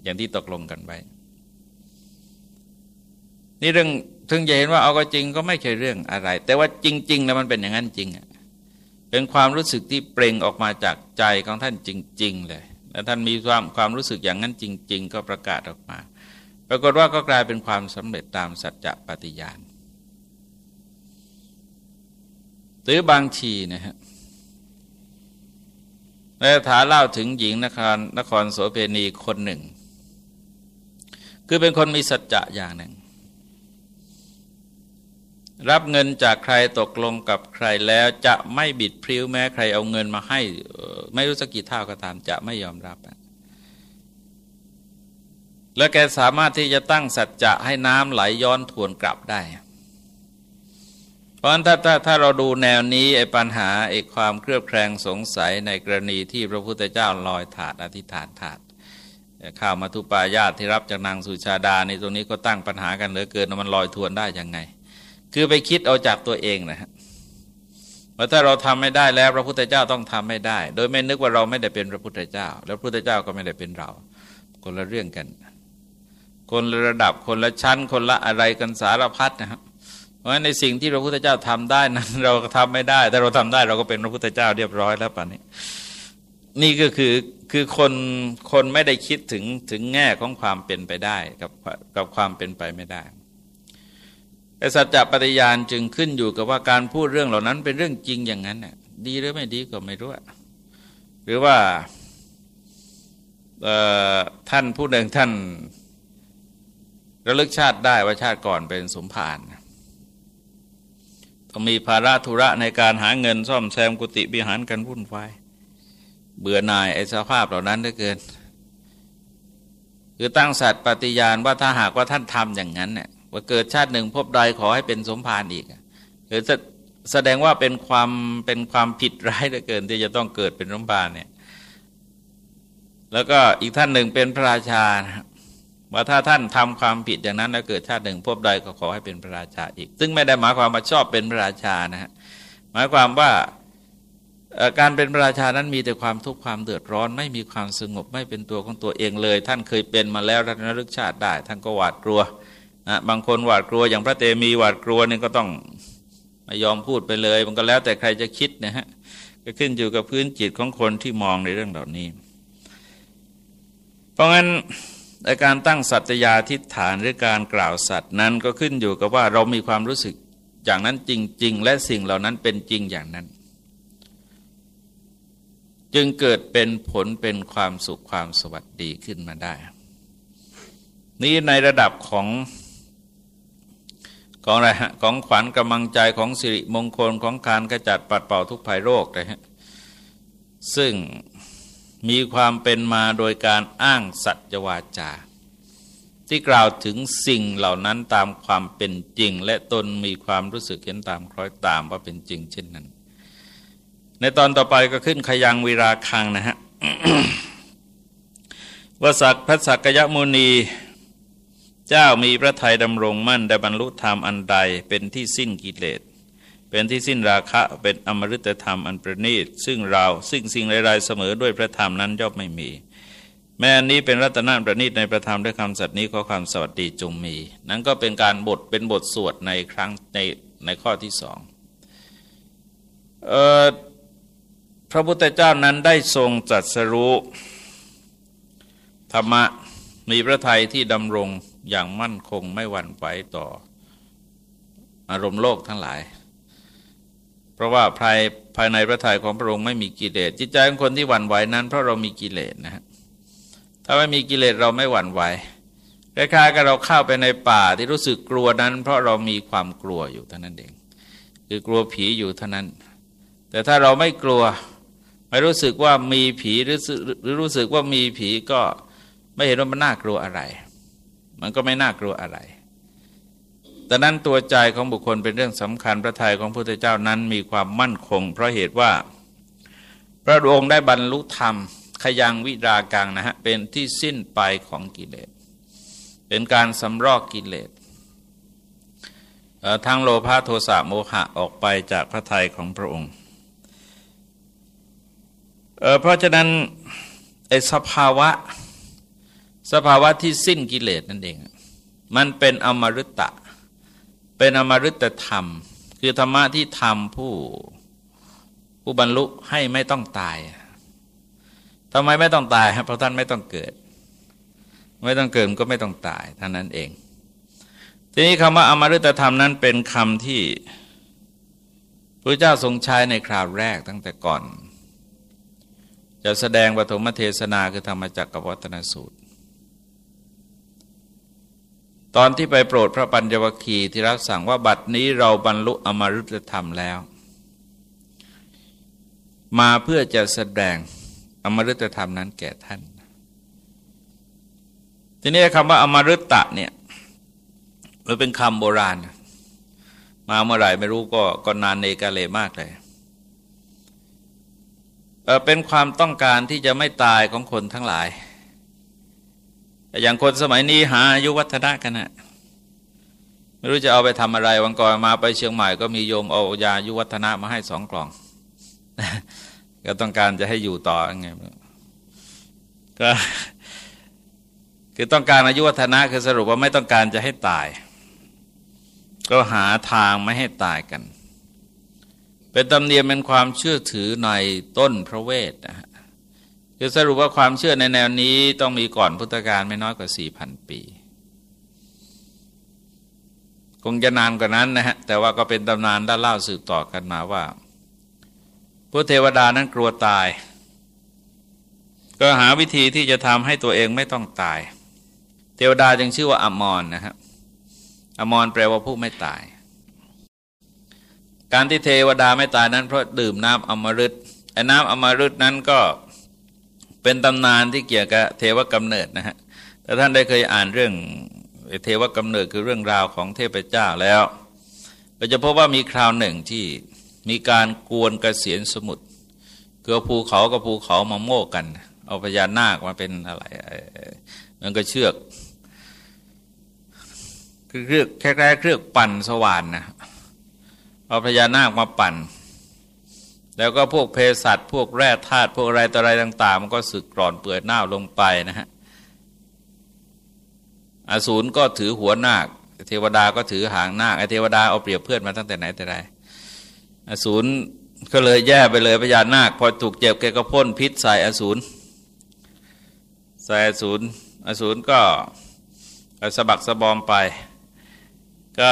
อย่างที่ตกลงกันไว้ นี่เรื่องถึงจะเห็นว่าเอาก็จริงก็ไม่ใช่เรื่องอะไร แต่ว่าจริง ๆ แล้วมันเป็นอย่างนั้นจริงอะเป็นความรู้สึกที่เปล่งออกมาจากใจของท่านจริง ๆ เลยและท่านมีความความรู้สึกอย่างนั้นจริง ๆ ก็ประกาศออกมา ปรากฏว่าก็กลายเป็นความสำเร็จตามสัจจะปฏิญาณ หรือบางทีนะฮะในถาเล่าถึงหญิงนครนครโสเพณีคนหนึ่ง คือเป็นคนมีสัจจะอย่างหนึ่ง รับเงินจากใครตกลงกับใครแล้วจะไม่บิดพริ้วแม้ใครเอาเงินมาให้ ไม่รู้สักกี่เท่าก็ตามจะไม่ยอมรับ แล้วแกสามารถที่จะตั้งสัจจะให้น้ำไหลย้อนทวนกลับได้ ราะฉะนั้นถ้าถ้าถ้าเราดูแนวนี้ไอ้ปัญหาไอ้ความเครือบแคลงสงสัยในกรณีที่พระพุทธเจ้าลอยถาดอธิษฐานถาดข้าวมาทุปายาตที่รับจากนางสุชาดาในตรงนี้ก็ตั้งปัญหากันเหลือเกินมันลอยทวนได้ยังไง คือไปคิดเอาจากตัวเองนะฮะว่าถ้าเราทำไม่ได้แล้วพระพุทธเจ้าต้องทำไม่ได้ โดยไม่นึกว่าเราไม่ได้เป็นพระพุทธเจ้า แล้วพระพุทธเจ้าก็ไม่ได้เป็นเรา คนละเรื่องกัน คนละระดับคนละชั้น คนละอะไรกันสารพัดนะครับ ราะฉะนั้นในสิ่งที่พระพุทธเจ้าทำได้นั้น เราก็ทำไม่ได้ แต่เราทำได้เราก็เป็นพระพุทธเจ้าเรียบร้อยแล้วป่านนี้ นี่ก็คือคือคนคนไม่ได้คิดถึงถึงแง่ของความเป็นไปได้กับกับความเป็นไปไม่ได้แต่สัจจะปฏิญาณจึงขึ้นอยู่กับว่าการพูดเรื่องเหล่านั้นเป็นเรื่องจริงอย่างนั้นน่ะดีหรือไม่ดีก็ไม่รู้ หรือว่าท่านผู้หนึ่งท่านระลึกชาติได้ว่าชาติก่อนเป็นสมภารต้ องมีภาระธุระในการหาเงินซ่อมแซมกุฏิบิหารกันวุ่นวายเบื่อหน่ายไอ้สภาพเหล่านั้นได้เกิน คือตั้งสัตว์ปฏิญาณว่าถ้าหากว่าท่านทำอย่างนั้นเนี่ยว่าเกิดชาติหนึ่งพบใดขอให้เป็นสมภารอีกคือแสดงว่าเป็นความเป็นความผิดร้ายเหลือเกิน ที่จะต้องเกิดเป็นสมภารเนี่ย แล้วก็อีกท่านหนึ่งเป็นพระราชา ว่าถ้าท่านทำความผิดอย่างนั้นแล้วเกิดชาติหนึ่งพบใดก็ขอให้เป็นพระราชาอีก ซึ่งไม่ได้หมายความว่าชอบเป็นพระราชานะฮะหมายความว่าการเป็นพระราชานั้นมีแต่ความทุกข์ความเดือดร้อน ไม่มีความสงบไม่เป็นตัวของตัวเองเลย ท่านเคยเป็นมาแล้วท่านรึกชาติได้ ท่านก็หวาดกลัวนะบางคนหวาดกลัวอย่างพระเตมีหวาดกลัวนี่ก็ต้องไม่ยอมพูดไปเลย มันก็แล้วแต่ใครจะคิดนะฮะก็ขึ้นอยู่กับพื้นจิตของคนที่มองในเรื่องเหล่านี้ เพราะงั้น ในการตั้งสัตยาทิฏฐานหรือการกล่าวสัตว์นั้นก็ขึ้นอยู่กับว่าเรามีความรู้สึกอย่างนั้นจริง ๆ และสิ่งเหล่านั้นเป็นจริงอย่างนั้น จึงเกิดเป็นผลเป็นความสุขความสวัสดีขึ้นมาได้ นี้ในระดับของของอะไรฮะของขวัญกำลังใจของสิริมงคลของการกระจัดปัดเป่าทุกภัยโรคนะฮะซึ่ง มีความเป็นมาโดยการอ้างสัจวาจา ที่กล่าวถึงสิ่งเหล่านั้นตามความเป็นจริง และตนมีความรู้สึกเห็นตามคล้อยตามว่าเป็นจริง เช่นนั้น ในตอนต่อไปก็ขึ้นขยังวิราคังนะฮะวสักพระสักยมุนี เจ้ามีพระทัยดำรงมั่นได้บรรลุธรรมอันใดเป็นที่สิ้นกิเลส เป็นที่สิ้นราคะเป็นอมฤตธรรมอันประณีตซึ่งเราซึ่งสิ่งใดๆเสมอด้วยพระธรรมนั้นย่อมไม่มี แม้นี้เป็นรัตนประณีตในพระธรรมด้วยคำสัตย์นี้ขอความสวัสดีจงมี นั้นก็เป็นการบทเป็นบทสวดในครั้งในในข้อที่สองพระพุทธเจ้านั้นได้ทรงจัดสรู้ธรรมะมีพระทัยที่ดำรงอย่างมั่นคงไม่หวั่นไหวต่ออารมณ์โลกทั้งหลาย เพราะว่าภายภายในพระทัยของพระองค์ไม่มีกิเลส จิตใจของคนที่หวั่นไหวนั้น เพราะเรามีกิเลสนะฮะถ้าไม่มีกิเลสเราไม่หวั่นไหวคล้ายๆกับเราเข้าไปในป่าที่รู้สึกกลัวนั้น เพราะเรามีความกลัวอยู่เท่านั้นเอง คือกลัวผีอยู่เท่านั้น แต่ถ้าเราไม่กลัว ไม่รู้สึกว่ามีผีหรือหรือรู้สึกว่ามีผีก็ไม่เห็นว่ามันน่ากลัวอะไร มันก็ไม่น่ากลัวอะไร แต่นั้นตัวใจของบุคคลเป็นเรื่องสำคัญพระทัยของพระพุทธเจ้านั้นมีความมั่นคง เพราะเหตุว่า พระองค์ได้บรรลุธรรม ขยังวิรากังนะฮะเป็นที่สิ้นไปของกิเลส เป็นการสำรอกกิเลสทั้งโลภะโทสะโมหะออกไปจากพระทัยของพระองค์เเพราะฉะนั้นไอสภาวะ สภาวะที่สิ้นกิเลสนั่นเอง มันเป็นอมฤตะ เป็นอมฤตธรรม คือธรรมะที่ทำผู้ผู้บรรลุให้ไม่ต้องตายทำไมไม่ต้องตายเพราะท่านไม่ต้องเกิด ไม่ต้องเกิดก็ไม่ต้องตายท่านนั้นเอง ทีนี้คำว่าอมฤตธรรมนั้นเป็นคำที่พระเจ้าทรงใช้ในคราวแรกตั้งแต่ก่อน จะแสดงปฐมเทศนาคือธรรมจักรวัตนสูตร ตอนที่ไปโปรดพระปัญญวคีที่รับสั่งว่าบัดนี้เราบรรลุอมรุตธรรมแล้ว มาเพื่อจะแสดงอมรุตธรรมนั้นแก่ท่าน ทีนี้คำว่าอมรุตตะเนี่ยมันเป็นคำโบราณ มาเมื่อไหร่ไม่รู้ก็ก็นานเนกาเลมากเลยเเป็นความต้องการที่จะไม่ตายของคนทั้งหลาย แต่อย่างคนสมัยนี้หาอายุวัฒนะกันนะไม่รู้จะเอาไปทำอะไรวันก่อนมาไปเชียงใหม่ก็มีโยมเอายายุวัฒนะมาให้สองกล่อง ก็ต้องการจะให้อยู่ต่อไงก็คือต้องการอายุวัฒนะคือสรุปว่าไม่ต้องการจะให้ตาย ก็หาทางไม่ให้ตายกัน เป็นตำเนียมเป็นความเชื่อถือในต้นพระเวทนะฮะ คือสรุปว่าความเชื่อในแนวนี้ต้องมีก่อนพุทธกาลไม่น้อยกว่าสี่พันปี คงจะนานกว่านั้นนะฮะ แต่ว่าก็เป็นตำนานเล่าสืบต่อกันมาว่า พระเทวดานั้นกลัวตาย ก็หาวิธีที่จะทำให้ตัวเองไม่ต้องตาย เทวดาจึงชื่อว่าอมรนนะครับอมรแปลว่าผู้ไม่ตาย การที่เทวดาไม่ตายนั้นเพราะดื่มน้ำอมฤตไอ้น้ำอมฤตนั้นก็ เป็นตำนานที่เกี่ยวกับเทวกำเนิดนะฮะแต่ท่านได้เคยอ่านเรื่องเทวกำเนิดคือเรื่องราวของเทพเจ้าแล้วเราจะพบว่ามีคราวหนึ่งที่มีการกวนกระเสียนสมุทรคือภูเขากับภูเขามาโม่กัน เอาพญานาคมาเป็นอะไรมันก็เชือกคือเครื่องแค่เครื่องปั่นสว่านนะเอาพญานาคมาปั่น แล้วก็พวกเพสัตพวกแร่ธาตุพวกอะไรต่ออะไรต่าง ๆ มันก็สึกกร่อนเปื่อยหน้าลงไปนะฮะอสูรก็ถือหัวนาค เทวดาก็ถือหางนาคไอเทวดาเอาเปรียบเพื่อนมาตั้งแต่ไหนแต่ไรอสูรก็เลยแย่ไปเลยพญานาค พอถูกเจ็บแกก็พ่นพิษใส่อสูรใส่อสูรอสูรก็สะบักสะบอมไป ก็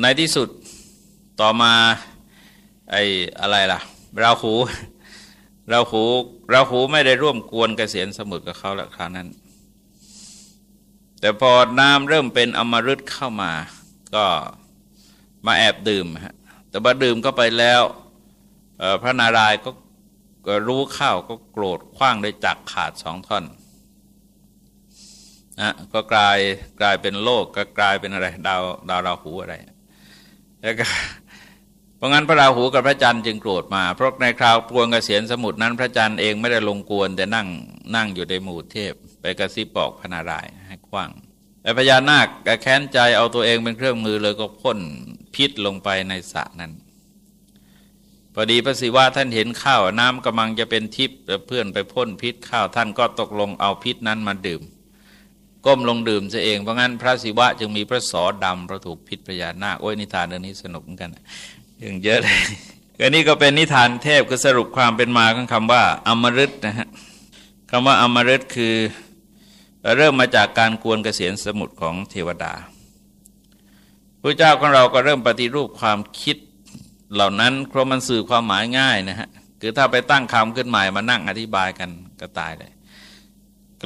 ในที่สุดต่อมา ไอ้อะไรล่ะ ราหูราหูราหูไม่ได้ร่วมกวนกเกษียณสมุทรกับเขาล้วคราวนั้น แต่พอน้ำเริ่มเป็นอมฤตเข้ามา ก็มาแอบดื่มฮะแต่บัดื่มก็ไปแล้วพระนารายณ์ก็รู้ข้าวก็โกรธคว้างได้จักขาดสองท่อนนะก็กลายกลายเป็นโลกก็กลายเป็นอะไร ดาวดาวราหูอะไร แล้วก็ เพราะงั้นพระราหูกับพระจันทร์จึงโกรธมา เพราะในคราวปวงกเกษียณสมุทรนั้น พระจันทร์เองไม่ได้ลงกวนแต่นั่งนั่งอยู่ในหมู่เทพ ไปกระซิบบอกพนารายให้คว้างแต่พญานาคแค้นใจเอาตัวเองเป็นเครื่องมือเลยก็พ่นพิษลงไปในสระนั้นพอดีพระศิวะท่านเห็นข้าวน้ำกำลังจะเป็นทิพย์เพื่อนไปพ่นพิษข้าวท่านก็ตกลงเอาพิษนั้นมาดื่ม ก้มลงดื่มซะเองเพราะงั้นพระศิวะจึงมีพระสอดำพระถูกพิษพญานาคโอ้ยนิทานเรื่องนี้สนุกเหมือนกัน ยังเยอะเลยอันนี้ก็เป็นนิทานเทพคือสรุปความเป็นมาของคำว่า อมฤตนะฮะคำว่าอมฤตคือเริ่มมาจากการกวนเกษียณสมุทรของเทวดาพระเจ้าของเราก็เริ่มปฏิรูปความคิดเหล่านั้นเพราะมันสื่อความหมายง่ายนะฮะคือถ้าไปตั้งคำขึ้นใหม่มานั่งอธิบายกันก็ตายเลย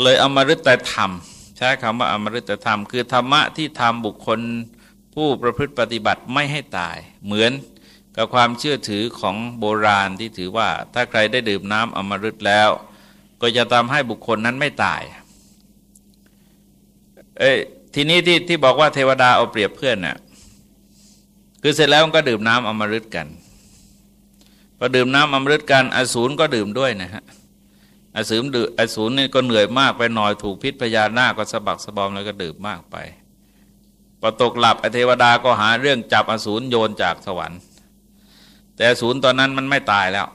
เลยอมฤตธรรม ใช้คำว่าอมฤตธรรม คือธรรมะที่ทำบุคคลผู้ประพฤติปฏิบัติไม่ให้ตายเหมือน กับความเชื่อถือของโบราณที่ถือว่า ถ้าใครได้ดื่มน้ำอมฤตแล้ว ก็จะทำให้บุคคลนั้นไม่ตาย เอ้ทีนี้ที่ที่บอกว่าเทวดาเอาเปรียบเพื่อนน่ะคือเสร็จแล้วก็ดื่มน้ำอมฤตกันพอดื่มน้ำอมฤตกันอสูรก็ดื่มด้วยนะฮะอสูรดื่มอสูรนี่ก็เหนื่อยมากไปหน่อยถูกพิษพญานาคก็สะบักสะบอมแล้วก็ดื่มมากไปพอตกหลับอเทวดาก็หาเรื่องจับอสูรโยนจากสวรรค์ แต่อสูรตอนนั้นมันไม่ตายแล้ว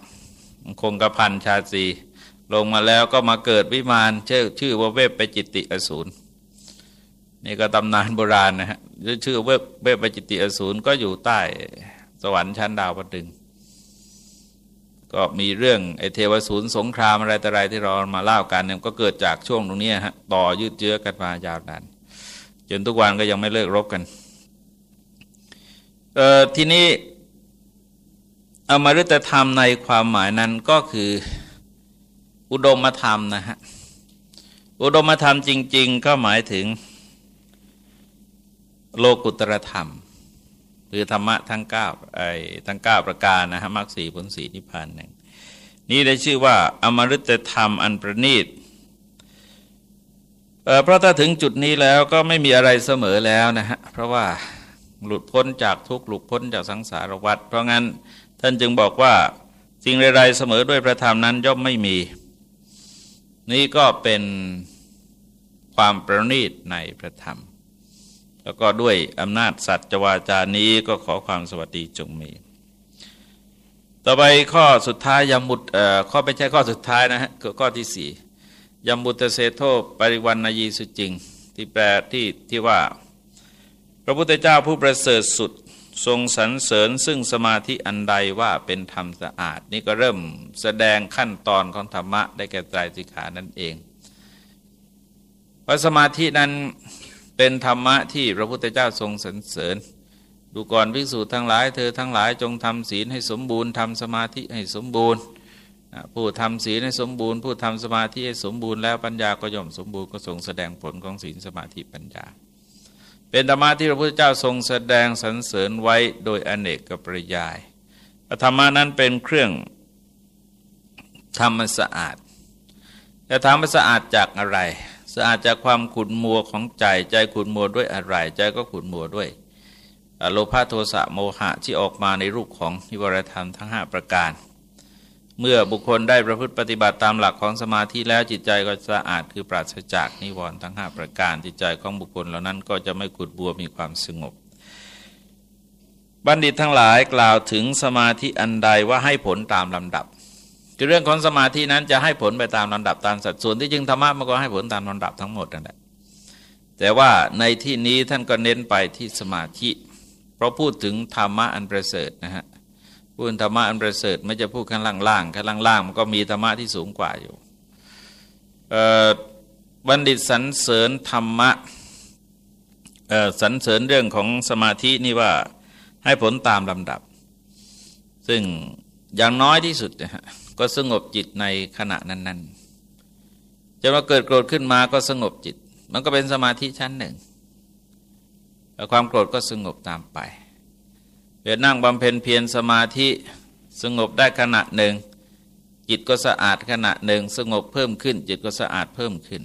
คงกระพันชาซีลงมาแล้วก็มาเกิดวิมานชื่อชื่อว่าเวบไปจิตติอสูรนี่ก็ตำนานโบราณนะฮะชื่อเวบเวบไปจิตติอสูรก็อยู่ใต้สวรรค์ชั้นดาวประดึง ก็มีเรื่องไอเทวสูนย์สงครามอะไรแต่ไรที่เรามาเล่ากันเนี่ยก็เกิดจากช่วงตรงนี้ฮะต่อยืดเยื้อกันมายาวนานจนทุกวันก็ยังไม่เลิกรบกันเอ่อทีนี้ อมฤตธรรมในความหมายนั้นก็คืออุดมธรรมนะฮะ อุดมธรรมจริง ๆ ก็หมายถึง โลกุตรธรรม คือธรรมะทั้งเก้าไอ้ทั้งเก้าประการนะฮะมรรคสีผลสีนิพพานหนึ่งนี่ได้ชื่อว่า อมฤตธรรมอันประณีตเพราะถ้าถึงจุดนี้แล้วก็ไม่มีอะไรเสมอแล้วนะฮะ เพราะว่าหลุดพ้นจากทุกข์หลุดพ้นจากสังสารวัฏเพราะงั้น ท่านจึงบอกว่าสิ่งใดๆเสมอด้วยพระธรรมนั้นย่อมไม่มี นี่ก็เป็นความประณีตในพระธรรม แล้วก็ด้วยอำนาจสัจวาจานี้ก็ขอความสวัสดีจงมี ต่อไปข้อสุดท้ายยมุตข้อไม่ใช่ข้อสุดท้ายนะฮะข้อที่สี่ยมุตเสโทปริวันนายีสุจริง ที่แปลที่ที่ว่า พระพุทธเจ้าผู้ประเสริฐสุด ทรงสรรเสริญซึ่งสมาธิอันใดว่าเป็นธรรมสะอาด นี่ก็เริ่มแสดงขั้นตอนของธรรมะได้แก่ใจสิกขานั่นเองเพราะสมาธินั้นเป็นธรรมะที่พระพุทธเจ้าทรงสรรเสริญ ดูก่อนภิกษุทั้งหลาย เธอทั้งหลายจงทำศีลให้สมบูรณ์ทำสมาธิให้สมบูรณ์ผู้ทำศีลให้สมบูรณ์ ผู้ทำสมาธิให้สมบูรณ์แล้วปัญญาก็ย่อมสมบูรณ์ก็ทรงแสดงผลของศีลสมาธิปัญญา เป็นธรรมะที่พระพุทธเจ้าทรงแสดงสรรเสริญไว้โดยอเนกกับปริยายธรรมานั้นเป็นเครื่องทำมันสะอาด แต่ทำมันสะอาดจากอะไร สะอาดจากความขุนมัวของใจ ใจขุนมัวด้วยอะไร ใจก็ขุนมัวด้วย โลภะโทสะโมหะที่ออกมาในรูปของนิวรธรรมทั้ง 5 ประการ เมื่อบุคคลได้ประพฤติปฏิบัติตามหลักของสมาธิแล้วจิตใจก็สะอาดคือปราศจากนิวรณ์ทั้ง 5 ประการจิตใจของบุคคลเหล่านั้นก็จะไม่ขุดบัวมีความสงบ บัณฑิตทั้งหลายกล่าวถึงสมาธิอันใดว่าให้ผลตามลำดับคือเรื่องของสมาธินั้นจะให้ผลไปตามลำดับตามสัดส่วนที่จริงธรรมะมันก็ให้ผลตามลำดับทั้งหมดนั่นแหละแต่ว่าในที่นี้ท่านก็เน้นไปที่สมาธิ เพราะพูดถึงธรรมะอันประเสริฐนะฮะ พูดธรรมะอันประเสริฐไม่จะพูดข้างล่างๆข้างล่างๆมันก็มีธรรมะที่สูงกว่าอยู่บัณฑิตสรรเสริญธรรมะสรรเสริญเรื่องของสมาธินี่ว่าให้ผลตามลำดับ ซึ่งอย่างน้อยที่สุดนะฮะก็สงบจิตในขณะนั้นๆ จะมาเกิดโกรธขึ้นมาก็สงบจิต มันก็เป็นสมาธิชั้นหนึ่ง ความโกรธก็สงบตามไป เดี๋ยวนั่งบำเพ็ญเพียรสมาธิสงบได้ขณะหนึ่ง จิตก็สะอาดขณะหนึ่ง สงบเพิ่มขึ้น จิตก็สะอาดเพิ่มขึ้น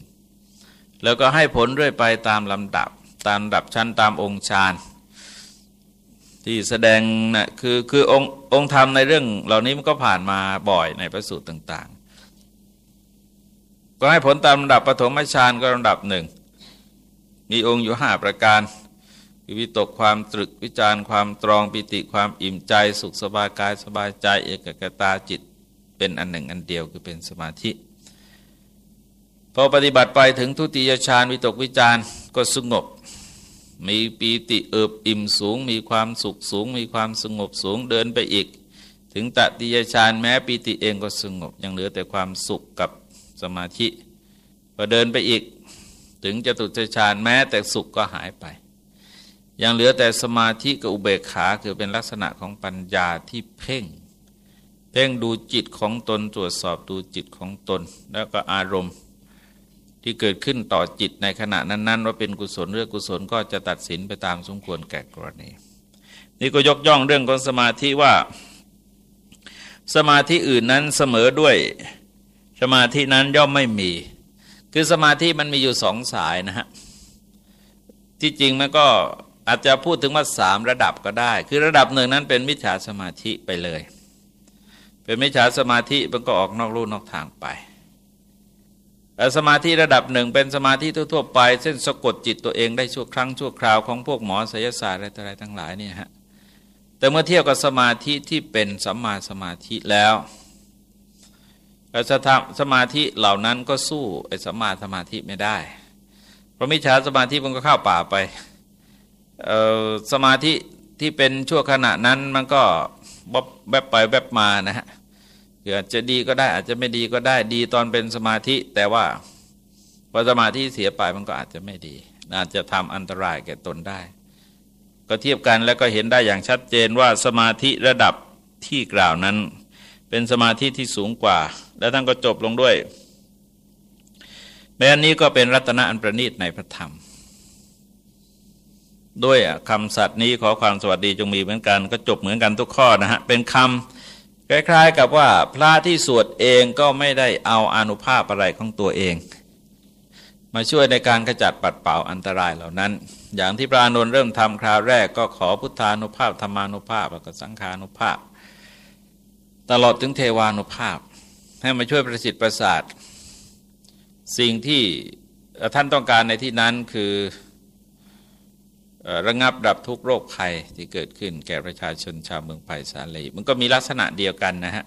แล้วก็ให้ผลด้วยไปตามลำดับ ตามดับชั้นตามองค์ฌานที่แสดงนะคือคือองค์องค์ธรรมในเรื่องเหล่านี้มันก็ผ่านมาบ่อยในพระสูตรต่างๆ ก็ให้ผลตามลำดับปฐมฌานก็ลำดับหนึ่งมีองค์อยู่ห้าประการ คือวิตกความตรึกวิจารความตรองปิติความอิ่มใจสุขสบายกายสบายใจเอกกตาจิตเป็นอันหนึ่งอันเดียวคือเป็นสมาธิ พอปฏิบัติไปถึงทุติยฌานวิตกวิจารก็สงบ มีปีติเอิบอิ่มสูง มีความสุขสูง มีความสงบสูงเดินไปอีก ถึงตติยฌานแม้ปีติเองก็สงบยังเหลือแต่ความสุขกับสมาธิพอเดินไปอีก ถึงจตุตฌานแม้แต่สุขก็หายไป ยังเหลือแต่สมาธิกับอุเบกขาคือเป็นลักษณะของปัญญาที่เพ่ง เพ่งดูจิตของตนตรวจสอบดูจิตของตน แล้วก็อารมณ์ที่เกิดขึ้นต่อจิตในขณะนั้น ๆ ว่าเป็นกุศลเรื่องกุศลก็จะตัดสินไปตามสมควรแก่กรณีนี่ก็ยกย่องเรื่องของสมาธิว่า สมาธิอื่นนั้นเสมอด้วย สมาธินั้นย่อมไม่มี คือสมาธิมันมีอยู่สองสายนะฮะที่จริงมันก็ อาจจะพูดถึงว่าสามระดับก็ได้ คือระดับหนึ่งนั้นเป็นมิจฉาสมาธิไปเลย เป็นมิจฉาสมาธิมันก็ออกนอกลู่นอกทางไปแต่สมาธิระดับหนึ่งเป็นสมาธิทั่วๆไป เส้นสะกดจิตตัวเองได้ชั่วครั้งชั่วคราวของพวกหมอศิลศาสตร์อะไรทั้งหลายเนี่ยฮะแต่เมื่อเทียบกับสมาธิที่เป็นสัมมาสมาธิแล้วสสมาธิเหล่านั้นก็สู้ไอ้สัมมาสมาธิไม่ได้ เพราะมิจฉาสมาธิมันก็เข้าป่าไป สมาธิที่เป็นชั่วขณะนั้นมันก็บอบแบบไปแบบมานะฮะอาจจะดีก็ได้อาจจะไม่ดีก็ได้ดีตอนเป็นสมาธิ แต่ว่าพอสมาธิเสียไปมันก็อาจจะไม่ดีอาจจะทำอันตรายแก่ตนได้ ก็เทียบกันแล้วก็เห็นได้อย่างชัดเจนว่าสมาธิระดับที่กล่าวนั้น เป็นสมาธิที่สูงกว่า แล้วท่านก็จบลงด้วยแม้นนี้ก็เป็นรัตนะอันประณีตในพระธรรม ด้วยคำสัตย์นี้ขอความสวัสดีจงมีเหมือนกัน ก็จบเหมือนกันทุกข้อนะฮะเป็นคำคล้ายๆกับว่าพระที่สวดเองก็ไม่ได้เอาอนุภาพอะไรของตัวเอง มาช่วยในการขจัดปัดเป่าอันตรายเหล่านั้น อย่างที่พระอนุนเริ่มทำคราวแรกก็ขอพุทธานุภาพธรรมานุภาพแล้วก็สังขานุภาพ ตลอดถึงเทวานุภาพ ให้มาช่วยประสิทธิ์ประสาท สิ่งที่ท่านต้องการในที่นั้นคือ ระงับดับทุกโรคภัยที่เกิดขึ้นแก่ประชาชนชาวเมืองไผ่สาลีมันก็มีลักษณะเดียวกันนะฮะ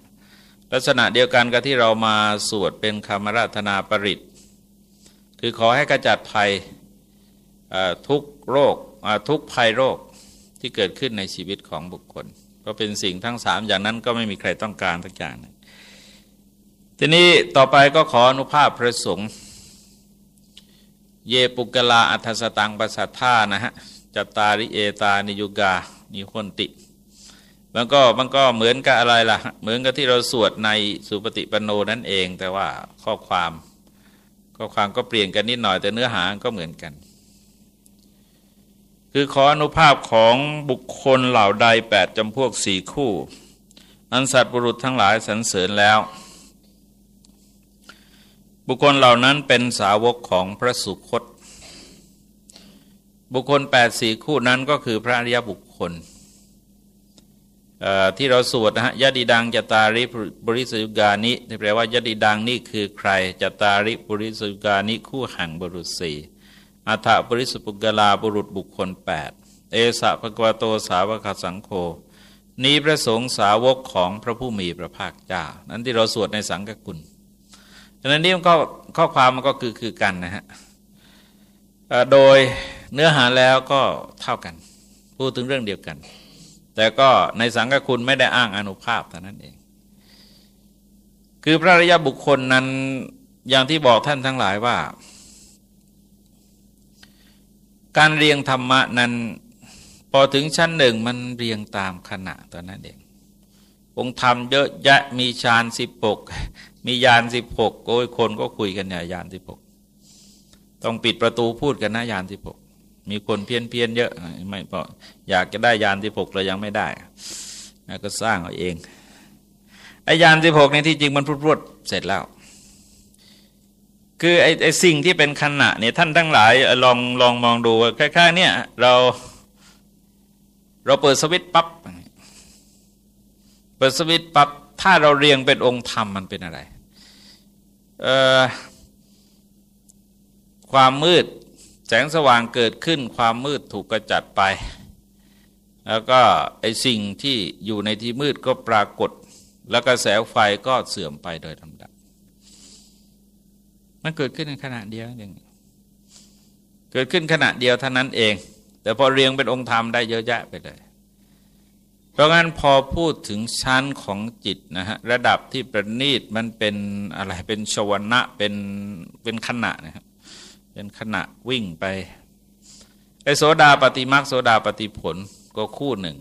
ลักษณะเดียวกันกับที่เรามาสวดเป็นคำราธนาปริตคือขอให้กระจัดภัยทุกโรคทุกภัยโรคที่เกิดขึ้นในชีวิตของบุคคล ก็เป็นสิ่งทั้งสามอย่างนั้นก็ไม่มีใครต้องการทักอย่างนึงทีนี้ต่อไปก็ขออนุภาพพระสงฆ์เยปุกลาอัทสตังปัสสัทธานะฮะ จตาริเอตานิยุกานิคนติ มันก็มันก็เหมือนกับอะไรล่ะ เหมือนกับที่เราสวดในสุปฏิปันโนนั่นเอง แต่ว่าข้อความข้อความก็เปลี่ยนกันนิดหน่อยแต่เนื้อหาก็เหมือนกัน คือขออนุภาพของบุคคลเหล่าใดแปดจำพวกสี่คู่ อันสัตว์บุรุษทั้งหลายสรรเสริญแล้ว บุคคลเหล่านั้นเป็นสาวกของพระสุคต บุคคลแปดสี่คู่นั้นก็คือพระอริยบุคคลที่เราสวดนะฮะยะดีดังจตาริบริสุกานิที่แปลว่ายะดีดังนี่คือใครจตาริบริสุกานิคู่ห่งบุรุษสี่อัฏฐบริสุปุกลาบุรุษบุคคล 8 เอสะภควโตสาวกสังโฆนี้พระสงฆ์สาวกของพระผู้มีพระภาคเจ้า นั้นที่เราสวดในสังกกุลดังนั้นนี่ก็ข้อความมันก็คือคือกันนะฮะโดย เนื้อหาแล้วก็เท่ากัน พูดถึงเรื่องเดียวกัน แต่ก็ในสังฆคุณไม่ได้อ้างอนุภาพเท่านั้นเอง คือพระริยบุคคลนั้นอย่างที่บอกท่านทั้งหลายว่า การเรียงธรรมะนั้น พอถึงชั้นหนึ่งมันเรียงตามขณะตอนนั้นเององค์ธรรมเยอะแยะมีฌานสิบหกมียานสิบหกโอ้ยคนก็คุยกันเนี่ยยานสิบหกต้องปิดประตูพูดกันนะยานสิบหก มีคนเพี้ยนเพียนเยอะไม่พออยากจะได้ยานที่หกเรายังไม่ได้ก็สร้างเอาเองไอ้ยานที่หกในที่จริงมันพูดๆเสร็จแล้ว คือไอ้ไอ้สิ่งที่เป็นขณะเนี่ยท่านทั้งหลายลองลองมองดูคล้ายๆเนี่ยเราเราเปิดสวิตปั๊บเปิดสวิตปั๊บถ้าเราเรียงเป็นองค์ธรรมมันเป็นอะไรความมืด แสงสว่างเกิดขึ้นความมืดถูกกระจัดไป แล้วก็ไอสิ่งที่อยู่ในที่มืดก็ปรากฏ แล้วก็แสไฟก็เสื่อมไปโดยลำดับ มันเกิดขึ้นในขณะเดียวเองเกิดขึ้นขณะเดียวเท่านั้นเอง แต่พอเรียงเป็นองค์ธรรมได้เยอะแยะไปเลย เพราะงั้นพอพูดถึงชั้นของจิตนะฮะระดับที่ประณีตมันเป็นอะไรเป็นชวนะเป็นเป็นขณะนะครับ เป็นขณะวิ่งไปไอโสดาปฏิมักโสดาปฏิผลก็คู่หนึ่ง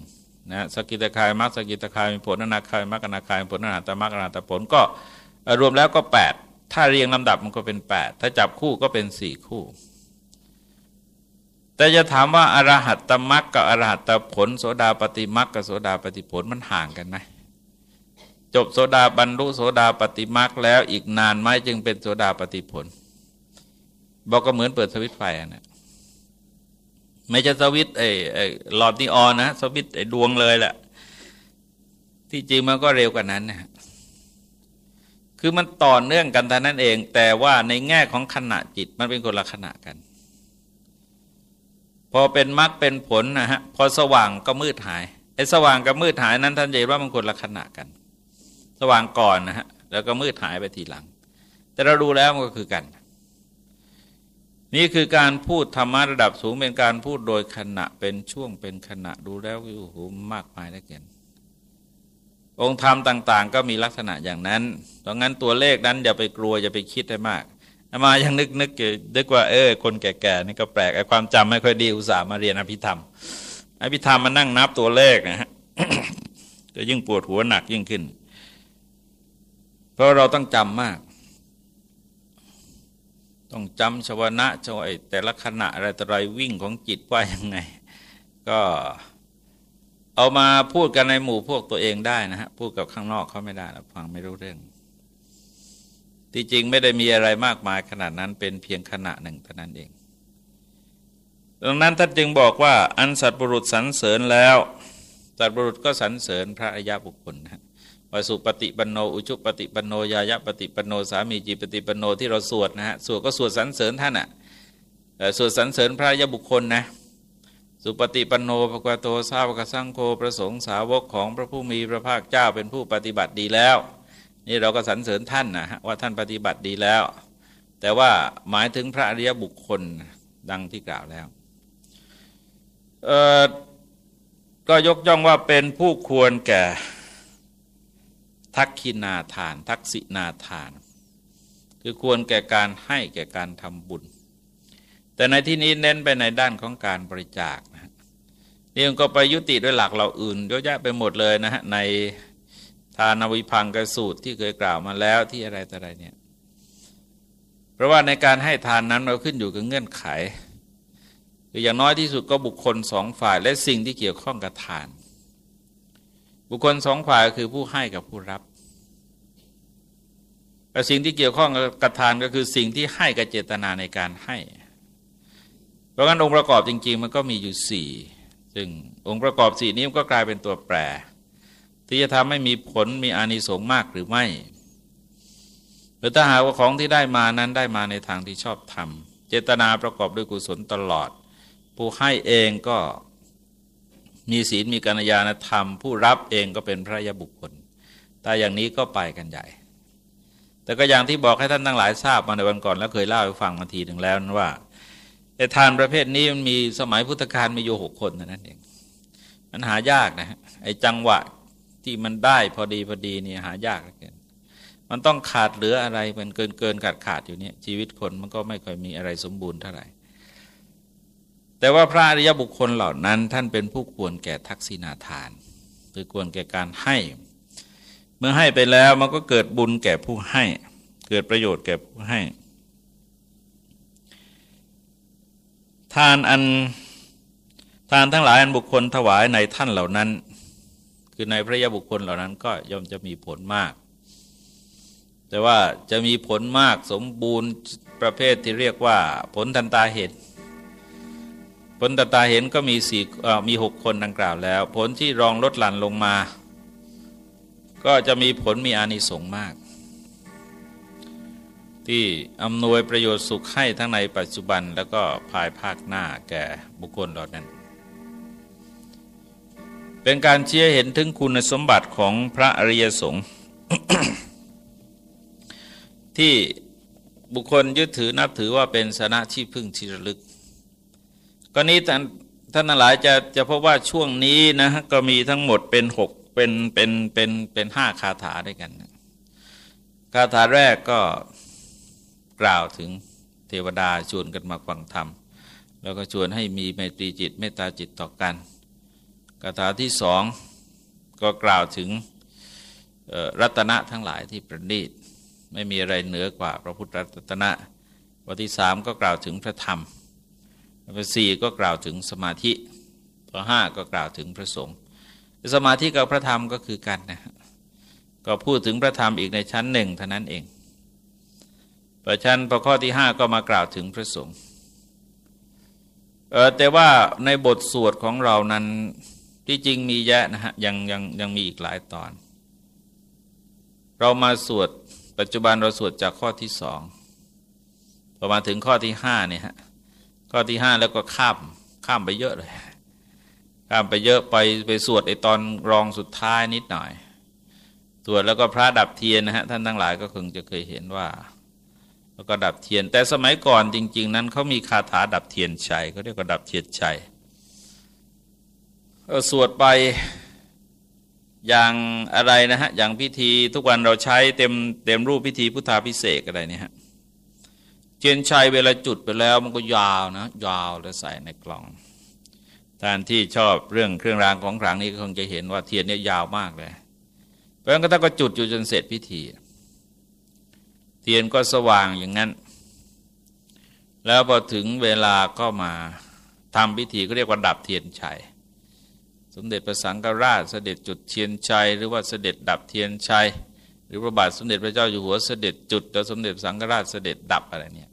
นะสกิตาคายมักสกิตาคายมีผลนาคายมักนาคายผลนาตมักนาตผลก็รวมแล้วก็ 8 ถ้าเรียงลำดับมันก็เป็น 8 ถ้าจับคู่ก็เป็นสี่คู่ แต่จะถามว่าอรหัตตมักกับอรหัตตผล โสดาปฏิมักกับโสดาปฏิผลมันห่างกันไหมจบโสดาบรรลุโสดาปฏิมักแล้วอีกนานไหมจึงเป็นโสดาปฏิผล บอกก็เหมือนเปิดสวิตไฟนะไม่ใช่สวิตไอ้ไอ้หลอดนีออนนะสวิตไอ้ดวงเลยแหละที่จริงมันก็เร็วกว่านั้นนะคือมันต่อเนื่องกันแต่นั้นเอง แต่ว่าในแง่ของขณะจิตมันเป็นคนละขณะกัน พอเป็นมรรคเป็นผลนะฮะพอสว่างก็มืดหายไอ้สว่างกับมืดหายนั้นท่านจะเห็นว่ามันคนละขณะกัน สว่างก่อนนะฮะแล้วก็มืดหายไปทีหลัง แต่เราดูแล้วมันก็คือกัน นี่คือการพูดธรรมะระดับสูงเป็นการพูดโดยขณะเป็นช่วงเป็นขณะดูแล้วโอ้โหมากมายเหลือเกินองค์ธรรมต่าง ๆ ก็มีลักษณะอย่างนั้นดังนั้นตัวเลขนั้นอย่าไปกลัวอย่าไปคิดให้มากมายังนึกนึกนึกว่าเออคนแก่ๆนี่ก็แปลกไอ้ความจำไม่ค่อยดีอุตส่าห์มาเรียนอภิธรรมอภิธรรมมานั่งนับตัวเลขนะฮะก็ยิ่งปวดหัวหนักยิ่งขึ้น เพราะเราต้องจำมาก ต้องจำชวนะชวยแต่ละขณะอะไรต่ออะไรวิ่งของจิตว่ายังไง ก็เอามาพูดกันในหมู่พวกตัวเองได้นะฮะ พูดกับข้างนอกเขาไม่ได้ฟังไม่รู้เรื่อง ที่จริงไม่ได้มีอะไรมากมายขนาดนั้นเป็นเพียงขณะหนึ่งเท่านั้นเอง ดังนั้นท่านจึงบอกว่า อันสัตว์บุรุษสรรเสริญแล้ว สัตว์บุรุษก็สรรเสริญพระอริยบุคคลนะ วสุปฏิปันโนอุชุปฏิปันโนยายะปฏิปันโนสามีจีปฏิปันโนที่เราสวดนะฮะสวดก็สวดสรรเสริญท่านอะสวดสรรเสริญพระยบุคคลนะสุปฏิปันโนภควโตสาวกสังโฆประสงค์สาวกของพระผู้มีพระภาคเจ้าเป็นผู้ปฏิบัติดีแล้ว นี่เราก็สรรเสริญท่านนะฮะว่าท่านปฏิบัติดีแล้ว แต่ว่าหมายถึงพระอริยบุคคลดังที่กล่าวแล้วก็ยกย่องว่าเป็นผู้ควรแก่ ทักขินาทาน ทักษินาทาน คือควรแก่การให้แก่การทำบุญ แต่ในที่นี้เน้นไปในด้านของการบริจาคนะนี่มันก็ไปยุติด้วยหลักเราอื่นเยอะแยะไปหมดเลยนะฮะในทานวิพังกสูตรที่เคยกล่าวมาแล้วที่อะไรแต่อะไรเนี่ยเพราะว่าในการให้ทานนั้นเราขึ้นอยู่กับเงื่อนไขคืออย่างน้อยที่สุดก็บุคคลสองฝ่ายและสิ่งที่เกี่ยวข้องกับทาน บุคคลสองฝ่ายคือผู้ให้กับผู้รับแต่สิ่งที่เกี่ยวข้องกับทานก็คือสิ่งที่ให้กับเจตนาในการให้ เพราะงั้นองค์ประกอบจริง ๆ มันก็มีอยู่สี่ซึ่งองค์ประกอบสี่นี้ก็กลายเป็นตัวแปร ที่จะทำให้มีผลมีอานิสงส์มากหรือไม่หรือถ้าหากว่าของที่ได้มานั้นได้มาในทางที่ชอบทำเจตนาประกอบด้วยกุศลตลอด ผู้ให้เองก็ มีศีลมีกัญญาณธรรม ผู้รับเองก็เป็นพระยาบุคคลแต่อย่างนี้ก็ไปกันใหญ่ แต่ก็อย่างที่บอกให้ท่านทั้งหลายทราบมาในวันก่อนแล้วเคยเล่าให้ฟังมาทีหนึ่งแล้วนั้นว่าในทานประเภทนี้มันมีสมัยพุทธกาลมีอยู่หกคนนั่นเองมันหายากนะไอ้จังหวะที่มันได้พอดีพอดีนี่หายากเหลือเกินมันต้องขาดเหลืออะไรมันเกินเกินขาดขาดอยู่เนี่ยชีวิตคนมันก็ไม่ค่อยมีอะไรสมบูรณ์เท่าไหร่ แต่ว่าพระอริยบุคคลเหล่านั้น ท่านเป็นผู้ควรแก่ทักษิณาทาน คือควรแก่การให้ เมื่อให้ไปแล้วมันก็เกิดบุญแก่ผู้ให้ เกิดประโยชน์แก่ผู้ให้ ทานอันทานทั้งหลายอันบุคคลถวายในท่านเหล่านั้น คือในพระยาบุคคลเหล่านั้นก็ย่อมจะมีผลมาก แต่ว่าจะมีผลมากสมบูรณ์ประเภทที่เรียกว่าผลทันตาเห็น ผลทันตาเห็นก็มีสี่มีหกคนดังกล่าวแล้ว ผลที่รองลดหลั่นลงมา ก็จะมีผลมีอานิสงส์มาก ที่อำนวยประโยชน์สุขให้ทั้งในปัจจุบันแล้วก็ภายภาคหน้าแก่บุคคลเหล่านั้น เป็นการเชี่ยเห็นถึงคุณสมบัติของพระอริยสงฆ์ที่บุคคลยึดถือนับถือว่าเป็นสนะที่พึ่งที่ระลึก ก็นี้ท่านท่านหลายจะจะพบว่าช่วงนี้นะก็มีทั้งหมดเป็นหกเป็นเป็นเป็นเป็นห้าคาถาด้วยกันคาถาแรกก็กล่าวถึงเทวดาชวนกันมาฟังธรรม แล้วก็ชวนให้มีไมตรีจิตเมตตาจิตต่อกันคาถาที่สองก็กล่าวถึงรัตนะทั้งหลายที่ประณีตไม่มีอะไรเหนือกว่าพระพุทธรัตนะวันที่สามก็กล่าวถึงพระธรรม วัสี่ก็กล่าวถึงสมาธิวัห้าก็กล่าวถึงพระสงฆ์สมาธิกับพระธรรมก็คือกันนะก็พูดถึงพระธรรมอีกในชั้นหนึ่งเท่านั้นเองประชั้นพอข้อที่ห้าก็มากล่าวถึงพระสงฆ์เออแต่ว่าในบทสวดของเรานั้นที่จริงมีแยะนะฮะยังยังยังมีอีกหลายตอน เรามาสวดปัจจุบันเราสวดจากข้อที่สองพอมาถึงข้อที่ห้าเนี่ยฮะ ข้อที่ห้าแล้วก็ข้ามข้ามไปเยอะเลย ข้ามไปเยอะไปไปสวดไอตอนรองสุดท้ายนิดหน่อย สวดแล้วก็พระดับเทียนนะฮะท่านทั้งหลายก็คงจะเคยเห็นว่า แล้วก็ดับเทียน แต่สมัยก่อนจริง ๆ นั้นเขามีคาถาดับเทียนชัยเขาเรียกว่าดับเทียนชัยสวดไปอย่างอะไรนะฮะอย่างพิธีทุกวันเราใช้เต็มเต็มรูปพิธีพุทธาภิเษกอะไรเนี่ยฮะ เทียนชัยเวลาจุดไปแล้วมันก็ยาวนะ ยาวแล้วใส่ในกล่องท่านที่ชอบเรื่องเครื่องรางของขลังนี้คงจะเห็นว่าเทียนเนี่ยยาวมากเลย เพราะงั้นก็ต้องก็จุดอยู่จนเสร็จพิธี เทียนก็สว่างอย่างนั้น แล้วพอถึงเวลาก็มาทำพิธีก็เรียกว่าดับเทียนชัย สมเด็จพระสังฆราชเสด็จจุดเทียนชัย หรือว่าเสด็จดับเทียนชัย หรือพระบาทสมเด็จพระเจ้าอยู่หัวเสด็จจุดแล้วสมเด็จสังฆราชเสด็จดับอะไรเนี่ย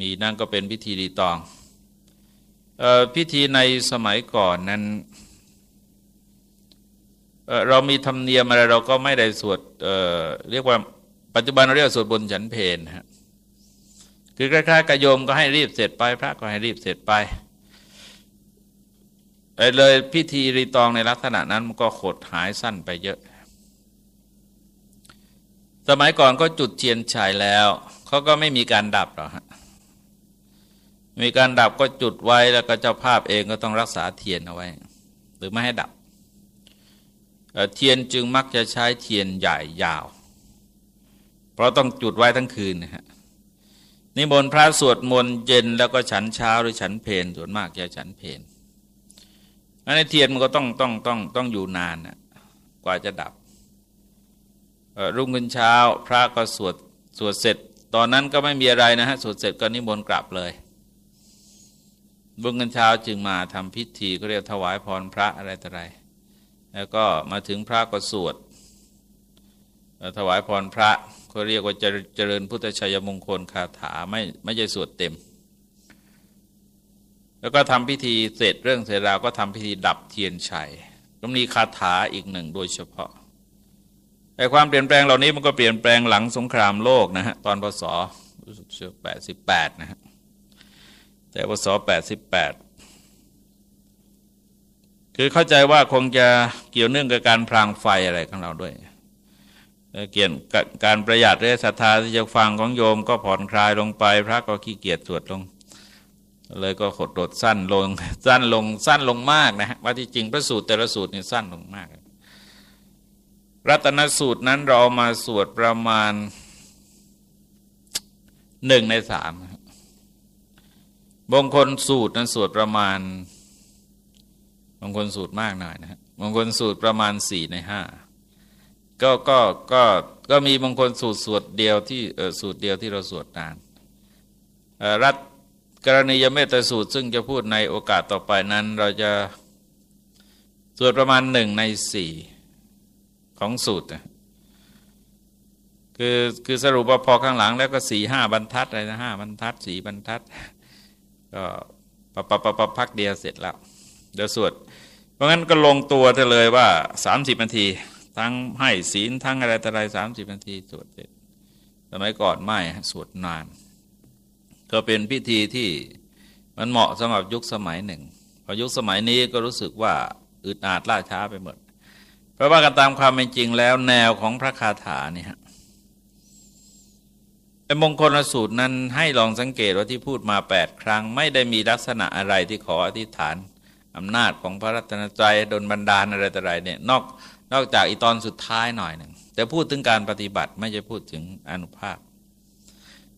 มีนั่นก็เป็นพิธีรีตองพิธีในสมัยก่อนนั้นเเรามีธรรมเนียมอะไรเราก็ไม่ได้สวดเเรียกว่าปัจจุบันเราเรียกสวดบนฉันเพนฮะคือคล้ายๆกระโยมก็ให้รีบเสร็จไป พระก็ให้รีบเสร็จไปเลยพิธีรีตองในลักษณะนั้นมันก็ขดหายสั้นไปเยอะ สมัยก่อนก็จุดเทียนฉายแล้วเขาก็ไม่มีการดับหรอกฮะมีการดับก็จุดไว้แล้วก็เจ้าภาพเองก็ต้องรักษาเทียนเอาไว้ หรือไม่ให้ดับเทียนจึงมักจะใช้เทียนใหญ่ยาว เพราะต้องจุดไว้ทั้งคืนนะฮะนิมนต์พระสวดมนต์เย็นแล้วก็ฉันเช้าหรือฉันเพลส่วนมากจะฉันเพลอันนี้เทียนมันก็ต้องต้องต้องต้องอยู่นานนะกว่าจะดับ รุ่งขึ้นเช้า พระก็สวดสวดเสร็จ ตอนนั้นก็ไม่มีอะไรนะฮะสวดเสร็จก็นิมนต์กลับเลยรุ่งขึ้นเช้าจึงมาทำพิธีก็เรียกถวายพรพระอะไรต่ออะไร แล้วก็มาถึงพระก็สวดถวายพรพระเขาเรียกว่าเจริญพุทธชัยมงคลคาถาไม่ไม่ใช่สวดเต็ม แล้วก็ทำพิธีเสร็จเรื่องเสร็จแล้วก็ทำพิธีดับเทียนชัยก็มีคาถาอีกหนึ่งโดยเฉพาะ แต่ความเปลี่ยนแปลงเหล่านี้มันก็เปลี่ยนแปลงหลังสงครามโลกนะฮะตอนพศแปดสิบแปดนะฮะแต่พศแปดสิบแปดคือเข้าใจว่าคงจะเกี่ยวเนื่องกับการพรางไฟอะไรของเราด้วย เกี่ยวกับการประหยัดเรื่องศรัทธาที่จะฟังของโยมก็ผ่อนคลายลงไป พระก็ขี้เกียจสวดลง เลยก็ขดโดดสั้นลงสั้นลงสั้นลงมากนะฮะว่าที่จริงพระสูตรแต่ละสูตรนี่สั้นลงมาก รัตนสูตรนั้นเรามาสวดประมาณหนึ่งในสามบางคลสูตรนั้นสวดประมาณบางคนสูตรมากหน่อยนะฮะบางคนสูตรประมาณสี่ในห้าก็ก็ก็ก็มีบางคนสูตรสวดเดียวที่สูตรเดียวที่เราสวดนานรัฐกรณียเมตสูตร ซึ่งจะพูดในโอกาสต่อไปนั้น เราจะสวดประมาณหนึ่งในสี่ ของสูตรคือคือสรุปว่าพอข้างหลังแล้วก็สี่ห้าบรรทัดอะไรนะห้าบรรทัดสี่บรรทัด ก็ปะปะปะปะพักเดียวเสร็จแล้วเดี๋ยวสวดเพราะงั้นก็ลงตัวเธอเลยว่าสามสิบนาที ทั้งให้ศีลทั้งอะไรแต่ไรสามสิบนาทีสวดเสร็จสมัยก่อนไม่สวดนาน ก็เป็นพิธีที่มันเหมาะสำหรับยุคสมัยหนึ่งพอยุคสมัยนี้ก็รู้สึกว่าอึดอัดล่าช้าไปหมด เพราะว่ากันตามความเป็นจริงแล้ว แนวของพระคาถาเนี่ยไอ้มงคลสูตรนั้นให้ลองสังเกตว่าที่พูดมาแปดครั้ง ไม่ได้มีลักษณะอะไรที่ขออธิษฐานอำนาจของพระรัตนตรัยดลบันดาลอะไรต่ออะไรเนี่ยนอกนอกจากอีตอนสุดท้ายหน่อยหนึ่งแต่พูดถึงการปฏิบัติไม่ใช่พูดถึงอนุภาพ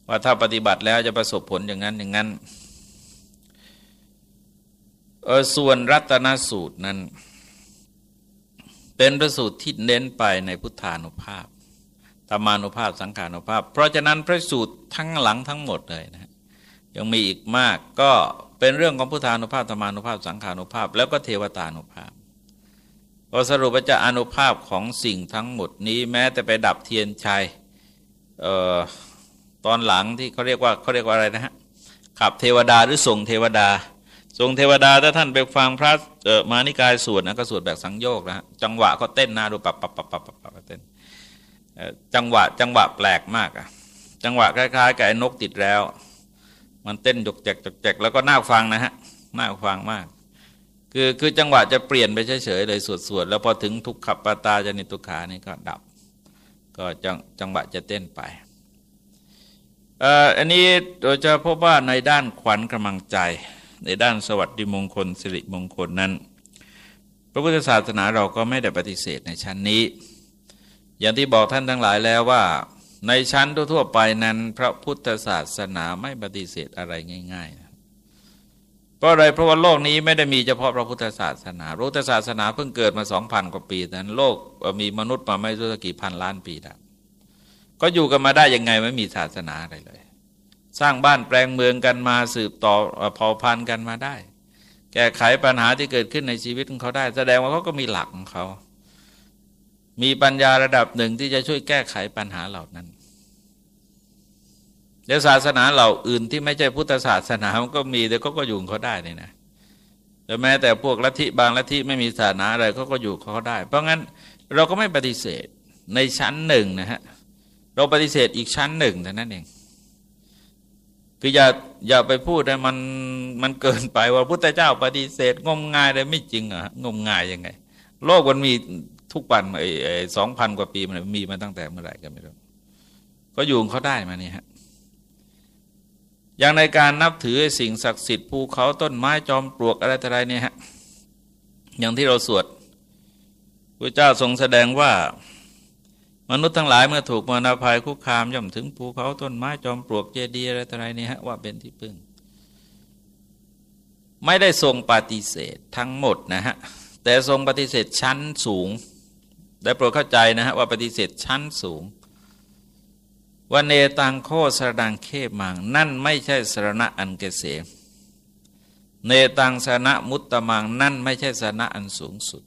ว่าถ้าปฏิบัติแล้วจะประสบผลอย่างนั้นอย่างนั้นส่วนรัตนสูตรนั้น เป็นพระสูตรที่เน้นไปในพุทธานุภาพธรรมานุภาพสังขานุภาพ เพราะฉะนั้นพระสูตรทั้งหลังทั้งหมดเลยนะยังมีอีกมากก็เป็นเรื่องของพุทธานุภาพธรรมานุภาพสังขานุภาพ แล้วก็เทวตานุภาพก็สรุปว่าจะอนุภาพของสิ่งทั้งหมดนี้แม้แต่ไปดับเทียนชัยออตอนหลังที่เขาเรียกว่าเขาเรียกว่าอะไรนะฮะขับเทวดาหรือส่งเทวดา ส่งเทวดาถ้าท่านไปฟังพระมานิกายสวดนะก็สวดแบบสังโยกนะฮะจังหวะเขาเต้นนาดูปับปับปับปับปับเต้นจังหวะจังหวะแปลกมากอะจังหวะคล้ายๆกับนกติดแล้ว มันเต้นจกแจกจกแจกแล้วก็น่าฟังนะฮะน่าฟังมาก คือคือจังหวะจะเปลี่ยนไปเฉยๆเลยสวดๆแล้วพอถึงทุกขับปตาจะนิทุกขานี่ก็ดับ ก็จังจังหวะจะเต้นไปอันนี้เราจะพบว่าในด้านขวัญกำลังใจ ในด้านสวัสดิมงคลสิริมงคลนั้น พระพุทธศาสนาเราก็ไม่ได้ปฏิเสธในชั้นนี้ อย่างที่บอกท่านทั้งหลายแล้วว่า ในชั้นทั่วๆไปนั้น พระพุทธศาสนาไม่ปฏิเสธอะไรง่ายๆเพราะอะไรเพราะว่าโลกนี้ไม่ได้มีเฉพาะพระพุทธศาสนาพุทธศาสนาเพิ่งเกิดมาสองพันกว่าปีนั้นโลกมีมนุษย์มาไม่รู้กี่พันล้านปีแล้วก็อยู่กันมาได้ยังไงไม่มีศาสนาอะไรเลย สร้างบ้านแปลงเมืองกันมาสืบต่อเผ่าพันธุ์กันมาได้ แก้ไขปัญหาที่เกิดขึ้นในชีวิตของเขาได้ แสดงว่าเขาก็มีหลักของเขา มีปัญญาระดับหนึ่งที่จะช่วยแก้ไขปัญหาเหล่านั้นเดี๋ยวศาสนาเหล่าอื่นที่ไม่ใช่พุทธศาสนามันก็มีแต่ก็ก็อยู่เขาได้นี่นะแต่แม้แต่พวกลัทธิบางลัทธิไม่มีศาสนาอะไรเขาก็อยู่เขาได้ เพราะงั้นเราก็ไม่ปฏิเสธในชั้นหนึ่งนะฮะเราปฏิเสธอีกชั้นหนึ่งแต่นั้นเอง คืออย่าอย่าไปพูดนะมันมันเกินไปว่าพุทธเจ้าปฏิเสธ งมงายเลยไม่จริงอะงมงายยังไง โลกมันมีทุกวันไอ้สองพันกว่าปีมันมีมาตั้งแต่เมื่อไหร่ก็ไม่รู้ก็อยู่เขาได้มานี่ฮะอย่างในการนับถือสิ่งศักดิ์สิทธิ์ภูเขาต้นไม้จอมปลวกอะไรต่ออะไรเนี่ยฮะอย่างที่เราสวดพระเจ้าทรงแสดงว่า มนุษย์ทั้งหลายเมื่อถูกมรณภัยคุกคามย่อมถึงภูเขาต้นไม้จอมปลวกเจดีย์อะไรต่ออะไรนี่ฮะว่าเป็นที่พึ่ง ไม่ได้ทรงปฏิเสธทั้งหมดนะฮะแต่ทรงปฏิเสธชั้นสูงได้โปรดเข้าใจนะฮะว่าปฏิเสธชั้นสูงวันเนตังโคสรดังเคมัง นั่นไม่ใช่สรณะอันเกษมเนตังสนะมุตตมัง นั่นไม่ใช่สนะอันสูงสุด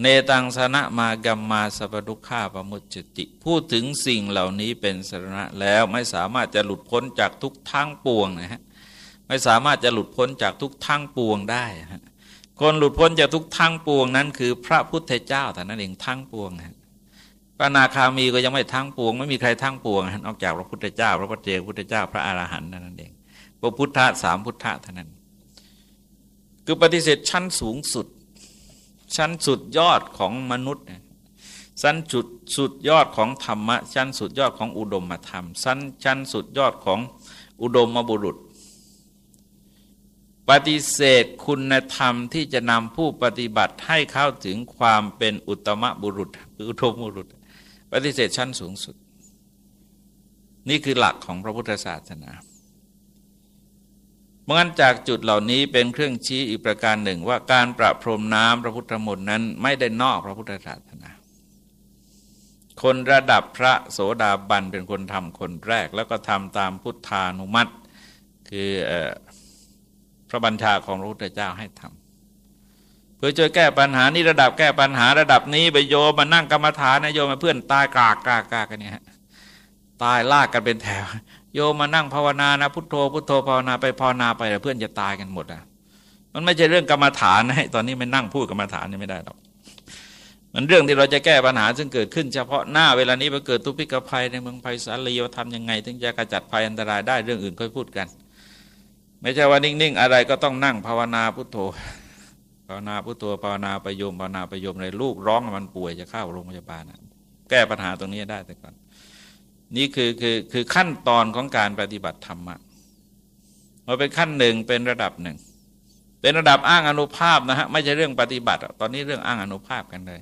เนตังสนะมากัมมาสัพดุขาปมุจติ พูดถึงสิ่งเหล่านี้เป็นสระแล้วไม่สามารถจะหลุดพ้นจากทุกทั้งปวงนะฮะไม่สามารถจะหลุดพ้นจากทุกทั้งปวงได้ฮะคนหลุดพ้นจากทุกทั้งปวงนั้น คือพระพุทธเจ้าแต่นั้นเองทั้งปวงฮะพระนาคามีก็ยังไม่ทั้งปวง ไม่มีใครทั้งปวงนอกจากพระพุทธเจ้า พระพุทธเจ้าพุทธเจ้าพระอรหันต์นั่นเองพระพุทธะสามพุทธะเท่านั้น คือปฏิเสธชั้นสูงสุด ชั้นสุดยอดของมนุษย์ชั้นสุดสุดยอดของธรรมะชั้นสุดยอดของอุดมธรรมชั้นชั้นสุดยอดของอุดมบุรุษ ปฏิเสธคุณธรรมที่จะนำผู้ปฏิบัติให้เข้าถึงความเป็นอุตมะบุรุษอุทมบุรุษ ปฏิเสธชั้นสูงสุด นี่คือหลักของพระพุทธศาสนา เมื่อนั้นจากจุดเหล่านี้เป็นเครื่องชี้อีกประการหนึ่ง ว่าการประพรมน้ำพระพุทธมนต์นั้นไม่ได้นอกพระพุทธศาสนา คนระดับพระโสดาบันเป็นคนทำคนแรก แล้วก็ทำตามพุทธานุมัติ คือพระบัญชาของพระพุทธเจ้าให้ทำเพื่อช่วยแก้ปัญหานี่ระดับแก้ปัญหาระดับนี้ไปโยมานั่งกรรมฐานนะโยมาเพื่อนตายกากกากกากกันเนี่ยตายลากกันเป็นแถว โยมมานั่งภาวนานะพุทโธพุทโธภาวนาไปภาวนาไปเพื่อนจะตายกันหมดอะมันไม่ใช่เรื่องกรรมฐานนะตอนนี้ไม่นั่งพูดกรรมฐานนี่ไม่ได้หรอกมันเรื่องที่เราจะแก้ปัญหาซึ่งเกิดขึ้นเฉพาะหน้าเวลานี้ไปเกิดทุพพิกภัยในเมืองไผ่สาลีว่าทำยังไง ถึงจะกระจัดภัยอันตรายได้เรื่องอื่นค่อยพูดกัน ไม่ใช่ว่านิ่งๆ อะไรก็ต้องนั่งภาวนาพุทโธภาวนาพุทโธภาวนาไปโยมภาวนาไปโยมในลูกร้องมันป่วยจะเข้าโรงพยาบาลแก้ปัญหาตรงนี้ได้แต่ก่อน นี่คือคือคือขั้นตอนของการปฏิบัติธรรมะมันเป็นขั้นหนึ่งเป็นระดับหนึ่ง เป็นระดับอ้างอนุภาพนะฮะไม่ใช่เรื่องปฏิบัติ ตอนนี้เรื่องอ้างอนุภาพกันเลย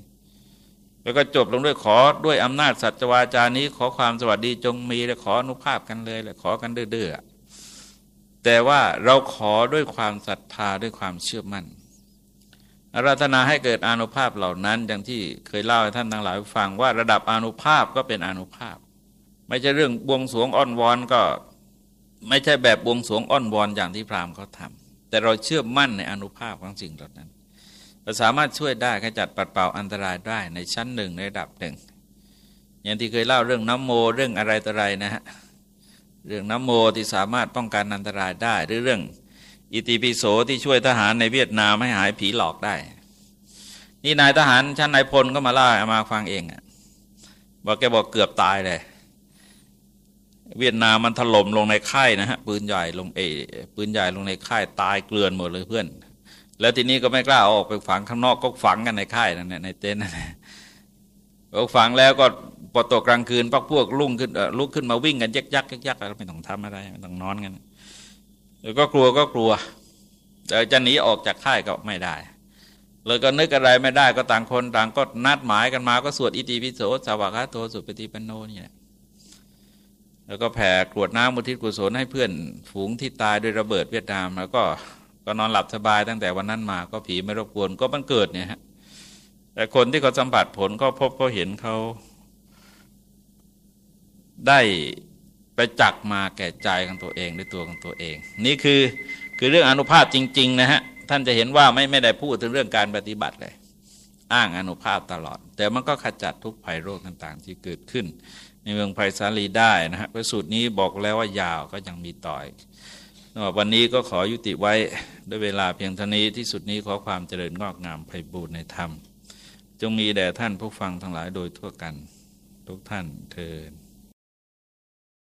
แล้วก็จบลงด้วยขอด้วยอำนาจสัจวาจานี้ขอความสวัสดีจงมีและขออนุภาพกันเลยและขอกันเดื้อแต่ว่าเราขอด้วยความศรัทธาด้วยความเชื่อมั่นอารัธนาให้เกิดอนุภาพเหล่านั้นอย่างที่เคยเล่าให้ท่านทั้งหลายฟังว่าระดับอนุภาพก็เป็นอนุภาพ ไม่ใช่เรื่องบวงสวงอ้อนวอนก็ไม่ใช่แบบบวงสวงอ้อนวอนอย่างที่พราหมณ์เขาทำแต่เราเชื่อมั่นในอนุภาพของสิ่งเหล่านั้นเราสามารถช่วยได้ขจัดปัดเป่าอันตรายได้ในชั้นหนึ่งในระดับหนึ่ง อย่างที่เคยเล่าเรื่องน้ำโมเรื่องอะไรต่ออะไรนะฮะเรื่องน้ำโมที่สามารถป้องกันอันตรายได้ หรือเรื่อง อิติปิโสที่ช่วยทหารในเวียดนามให้หายผีหลอกได้ นี่นายทหารชั้นนายพลก็มาเล่ามาฟังเองอะบอกแกบอกเกือบตายเลย เวียดนามมันถล่มลงในค่ายนะฮะปืนใหญ่ลงเอปืนใหญ่ลงในค่ายตายเกลื่อนหมดเลยเพื่อน แล้วทีนี้ก็ไม่กล้าออกไปฝังข้างนอกก็ฝังกันในค่ายนั่นในเต็นท์นั่นพอฝังแล้วก็พอตกกลางคืนพวกพวกลุกขึ้นลุกขึ้นมาวิ่งกันยักยักยักยักไม่ต้องทำอะไรไม่ต้องนอนกันแล้วก็กลัวก็กลัวแต่จะหนีออกจากค่ายก็ไม่ได้เลยก็นึกอะไรไม่ได้ก็ต่างคนต่างก็นัดหมายกันมาก็สวดอิติปิโสสวากาโตสุปฏิปันโนนี่แล้ แล้วก็แผ่กรวดน้ำมุทิศกุศลให้เพื่อนฝูงที่ตายด้วยระเบิดเวียดนาม แล้วก็ก็นอนหลับสบายตั้งแต่วันนั้นมาก็ผีไม่รบกวนก็มันเกิดเนี่ยฮะแต่คนที่เขาสัมผัสผลก็พบเขาเห็นเขาได้ไปจักมาแก่ใจของตัวเองด้วยตัวของตัวเอง นี่คือคือเรื่องอนุภาพจริง ๆ นะฮะท่านจะเห็นว่าไม่ไม่ได้พูดถึงเรื่องการปฏิบัติเลย อ้างอนุภาพตลอด แต่มันก็ขจัดทุกภัยโรคต่าง ๆ ที่เกิดขึ้น ในเมืองไผ่สาลีได้นะฮะพระสูตรนี้บอกแล้วว่ายาวก็ยังมีต่อยวันนี้ก็ขอยุติไว้ด้วยเวลาเพียงเท่านี้ที่สุดนี้ขอความเจริญงอกงามไพบูรณ์ในธรรม จงมีแด่ท่านผู้ฟังทั้งหลายโดยทั่วกัน ทุกท่านเทอ